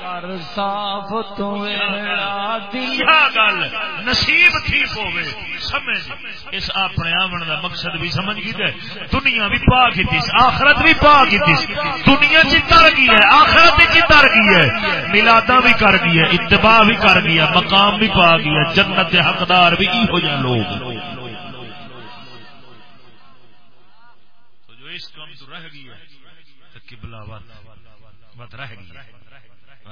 کر صاف تو نصیب ٹھیک ہوئے سمجھ۔ اس اپنے آمن دا مقصد بھی سمجھ گئی دنیا بھی پا کی آخرت بھی پا کی دنیا چی گئی ہے، آخرت چی تر گئی ہے۔ ملادا بھی کر گئی ہے، اتباع بھی کر گیا مقام بھی پا گیا جنت حقدار بھی ای ہو جائے لوگ جو اس کام تو رہ گئی ہے قبلہ وت رہ گئی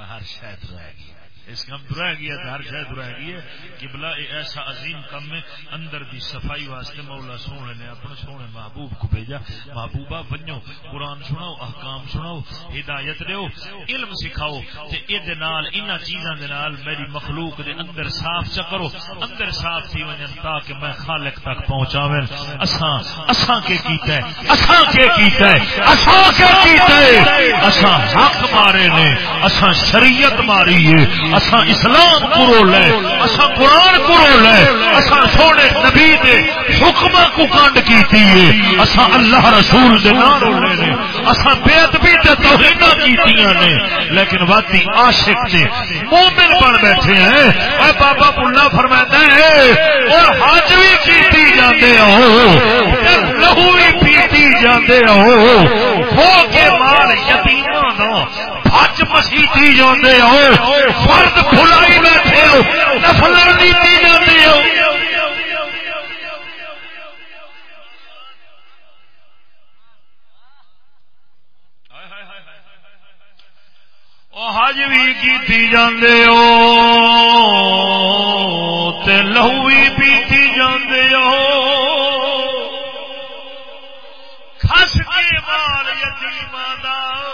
ہر شاید رہ گئی اس کام درا گیا ہر شاید درا گیا۔ قبلہ ایسا عظیم کم ہے، اندر دی صفائی واسطے مولا سونے نے اپنے سونے محبوب کو بھیجا۔ محبوبہ بنو قرآن سناؤ، احکام سناؤ، ہدایت دیو، علم سکھاؤ۔ تے اے دے نال، انہاں چیزاں دے نال میری مخلوق دے اندر صاف چکرو، اندر صاف تھی ونجن تاکہ میں خالق تک پہنچاویں۔ اساں اساں کے کیتا ہے اساں کے کیتا ہے اساں کے کیتا ہے اساں حق مارے نے، اساں شریعت ماری ہے۔ اساں اسلام کرو لے، اساں قرآن کرو لے، اساں سونے نبی دے حکم کو کانڈ کیتی ہے، اساں اللہ رسول دے نہ رولے نے اساں بے ادبی تے توہین کیتیاں نے۔ لیکن واقعی عاشق نے مومن بن بیٹھے ہیں۔ اے بابا ملا فرماتا ہے، اور حج بھی کیتی جاندے ہو لہو بھی پیتی جاندے ہو ہو کے مال یتیماں دا حج مسیتی جاندے ہو، فرد کھلائی بیٹھے ہو، نفل نیتی جاندے ہو۔ حج بھی کی جاندے ہو، تے لہو بھی پیتی جاندے ہو۔ خس کے مال یتیماں دا۔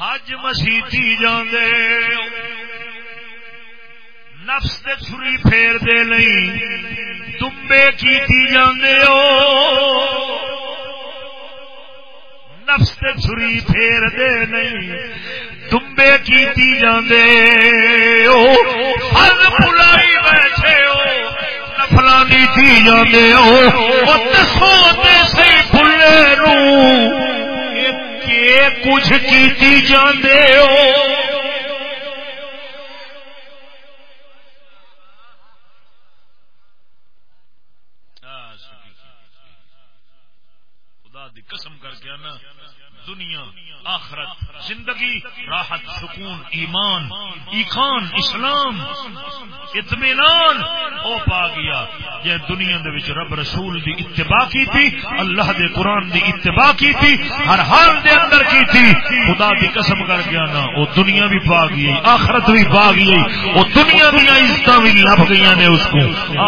حج مسیتی جاندے۔ نفس تے چھری پھیر دے نہیں تمبے کیتی جاندے ہو۔ نفس تے چھری پھیر دے نہیں تمبے کیتی جاندے ہو۔ ہر بلائی بیٹھے ہو نفلانی تھی جاندے ہو۔ او دسو تے سی بھلے نو۔ کہ کچھ کیتی جاندے ہو؟ خدا دی قسم کر کے آنا دنیا آخرت، زندگی، راحت، سکون، ایمان ایخان اسلام، اطمینان او پا گیا۔ یہ دنیا دے وچ رب رسول دی اتباع کی تھی اللہ دے قرآن دی اتباع کی تھی ہر حال دے اندر کی تھی خدا دی قسم کر گیا نا وہ دنیا بھی پا گئی، آخرت بھی پا گئی وہ دنیا دیا عزت بھی لب گئی نے اس کو۔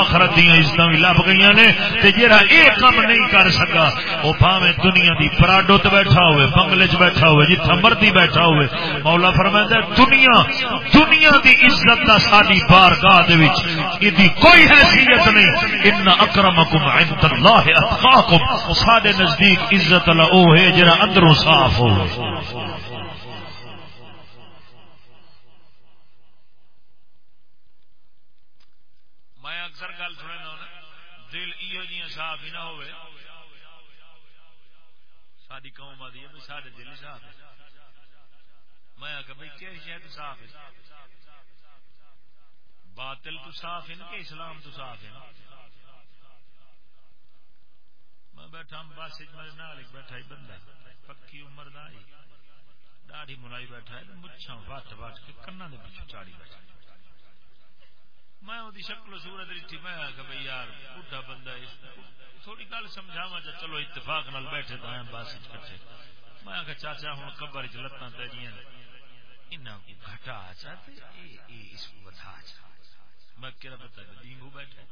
آخرت دیا عزت بھی لب گئی نے، تے جرا یہ کام نہیں کر سکا وہ پاوے دنیا دی پراڈو تے بیٹھا ہوئے، بنگلے چ بیٹھا ہوئے جی، جتھا مرضی بیٹھا ہوئے۔ مولا فرمائے دنیا دنیا دی عزت دا ساری بارگاہ دے وچ ایدی کوئی حیثیت نہیں۔ ان اکرمکم عند اللہ اتقاکم ساڈے نزدیک عزت اللہ او ہے جڑا اندروں صاف ہو۔ ہوئے۔ ساری قوم آدھی ہے سارے دل ہی صاف ہے میں آخر بھائی کیا شاید صاف ہے؟ باطل تو صاف ہے نا کہ اسلام تو صاف ہے نا؟ میں بیٹھا ہوں بس میرے نال ایک بیٹھا ہی بندہ پکی عمر دا ہی داڑھی ملائی بیٹھا ہے مچھا وٹ وٹ کے کنا دے پیچھے چاڑی بیٹھا میں وہ شکل و صورت رچی میں آخر بھائی یار بڈھا بندہ تھوڑی گل سمجھاوا جا چلو اتفاق نال بیٹھے تو بس کٹے میں آخر چاچا ہوں قبر چ لتاں تیریاں انہاں کو گھٹا اس کو بتا میں کہہ ڈینگو بیٹھا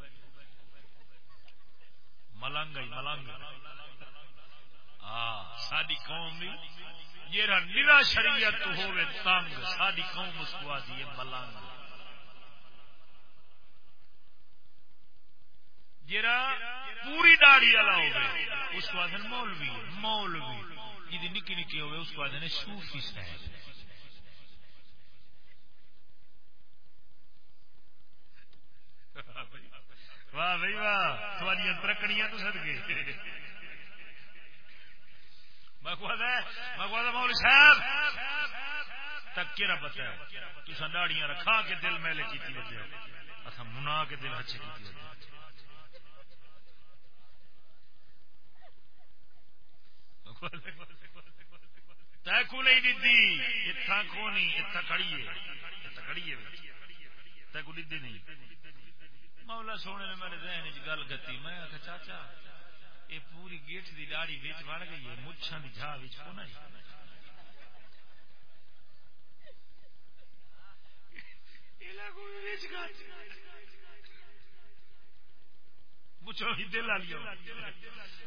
ملنگ ملنگ۔ ہاں ساری قوم بھی جیڑا نرا شریعت ہوے تنگ ساری قوم اس کو آدھی ملنگ۔ جرا پوری داڑھی والا ہوگی اس کو آدھے مولوی مولوی۔ جی نکی نکی ہوگی اس کو آدھے صوفی صاحب۔ واہ بھائی واہ تھوڑی ترکڑیاں تو سد گئے صاحب تک کیرا پتا ہے داڑیاں رکھا کے دل میلے کی اصا منا کے دل اچھے کی تیکو نہیں دیتی اتنا کونی اتنا اتنا کھڑیے تیکو دیتی نہیں مولا سونے نے میرے ذہن چ گل کتی میں آخ چاچا یہ پوری گیٹ دی داڑی بچ بڑھ گئی ہے مچھان دی جھا بچ کونا مچھو ہی دل لا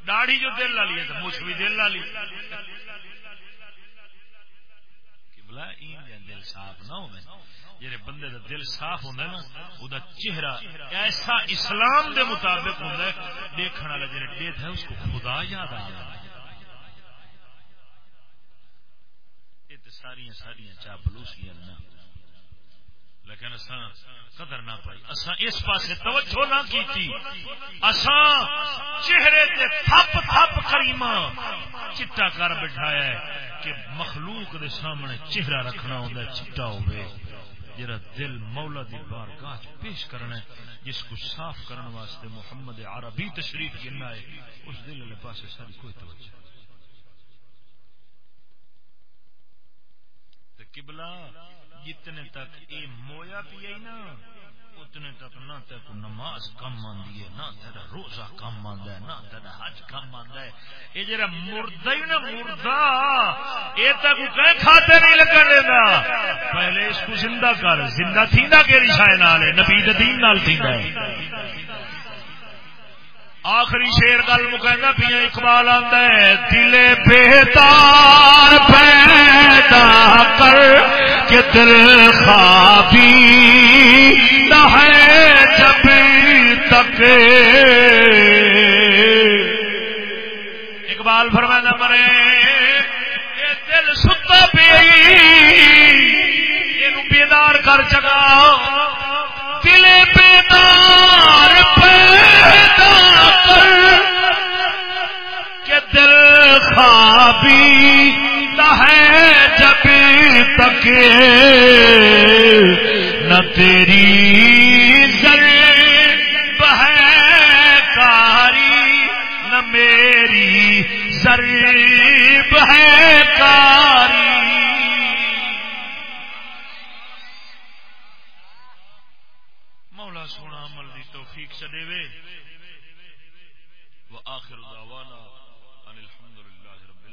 داڑھی جو دل لا لیا تو مچھ بھی دل لا لی بلا دل صاف نہ ہو جی بندے دا دل صاف ہوتا ہے نا وہ چہرہ ایسا اسلام دے مطابق ہوتا ہے دیکھنے والا جی ڈیتھ ہے، اس کو خدا یاد آ رہا یہ ساریا ساریا چاپلوسیاں نا۔ لیکن اساں قدر نہ پائی۔ اساں اس پاسے توجہ نہ کیتی۔ اساں چہرے تے تھپ تھپ کریما چٹا کر بٹھایا ہے کہ مخلوق دے سامنے چہرہ رکھنا ہوندا چٹا ہوئے جرا دل مولا دی بارگاہ پیش کرنا ہے، جس کو صاف کرنے واسطے محمد عربی تشریف گننا ہے، اس دل والے پاسے ساری کوئی توجہ قبلہ جتنے تک اے مویا پی نا اتنے تک نہ تک نماز کم آدھی ہے، نہ تیرا روزہ کم آتا ہے، نہ تیرا حج کم آتا ہے۔ یہ جرا مردہ ہی نا مردہ یہ تک کھاتے نہیں لگا دینا۔ پہلے اس کو زندہ کر، زندہ تھی نہ کہ رشائے نال نبی دین نال تھی آخری شیر گل مکہ پیا، اقبال آدھا ہے، دل بےتار پیدا کر کے دل خوابی نہ ہے جب تک۔ اقبال فرمانا مرے، یہ دل ستا پی۔ یہ بیدار کر چکا دل بیدار پیدا کر۔ کہ دل خوابی تک نہ تیری زر کاری نہ میری ضریب کاری مولا سونا عمل دی توفیق چلے وے۔ وہ آخر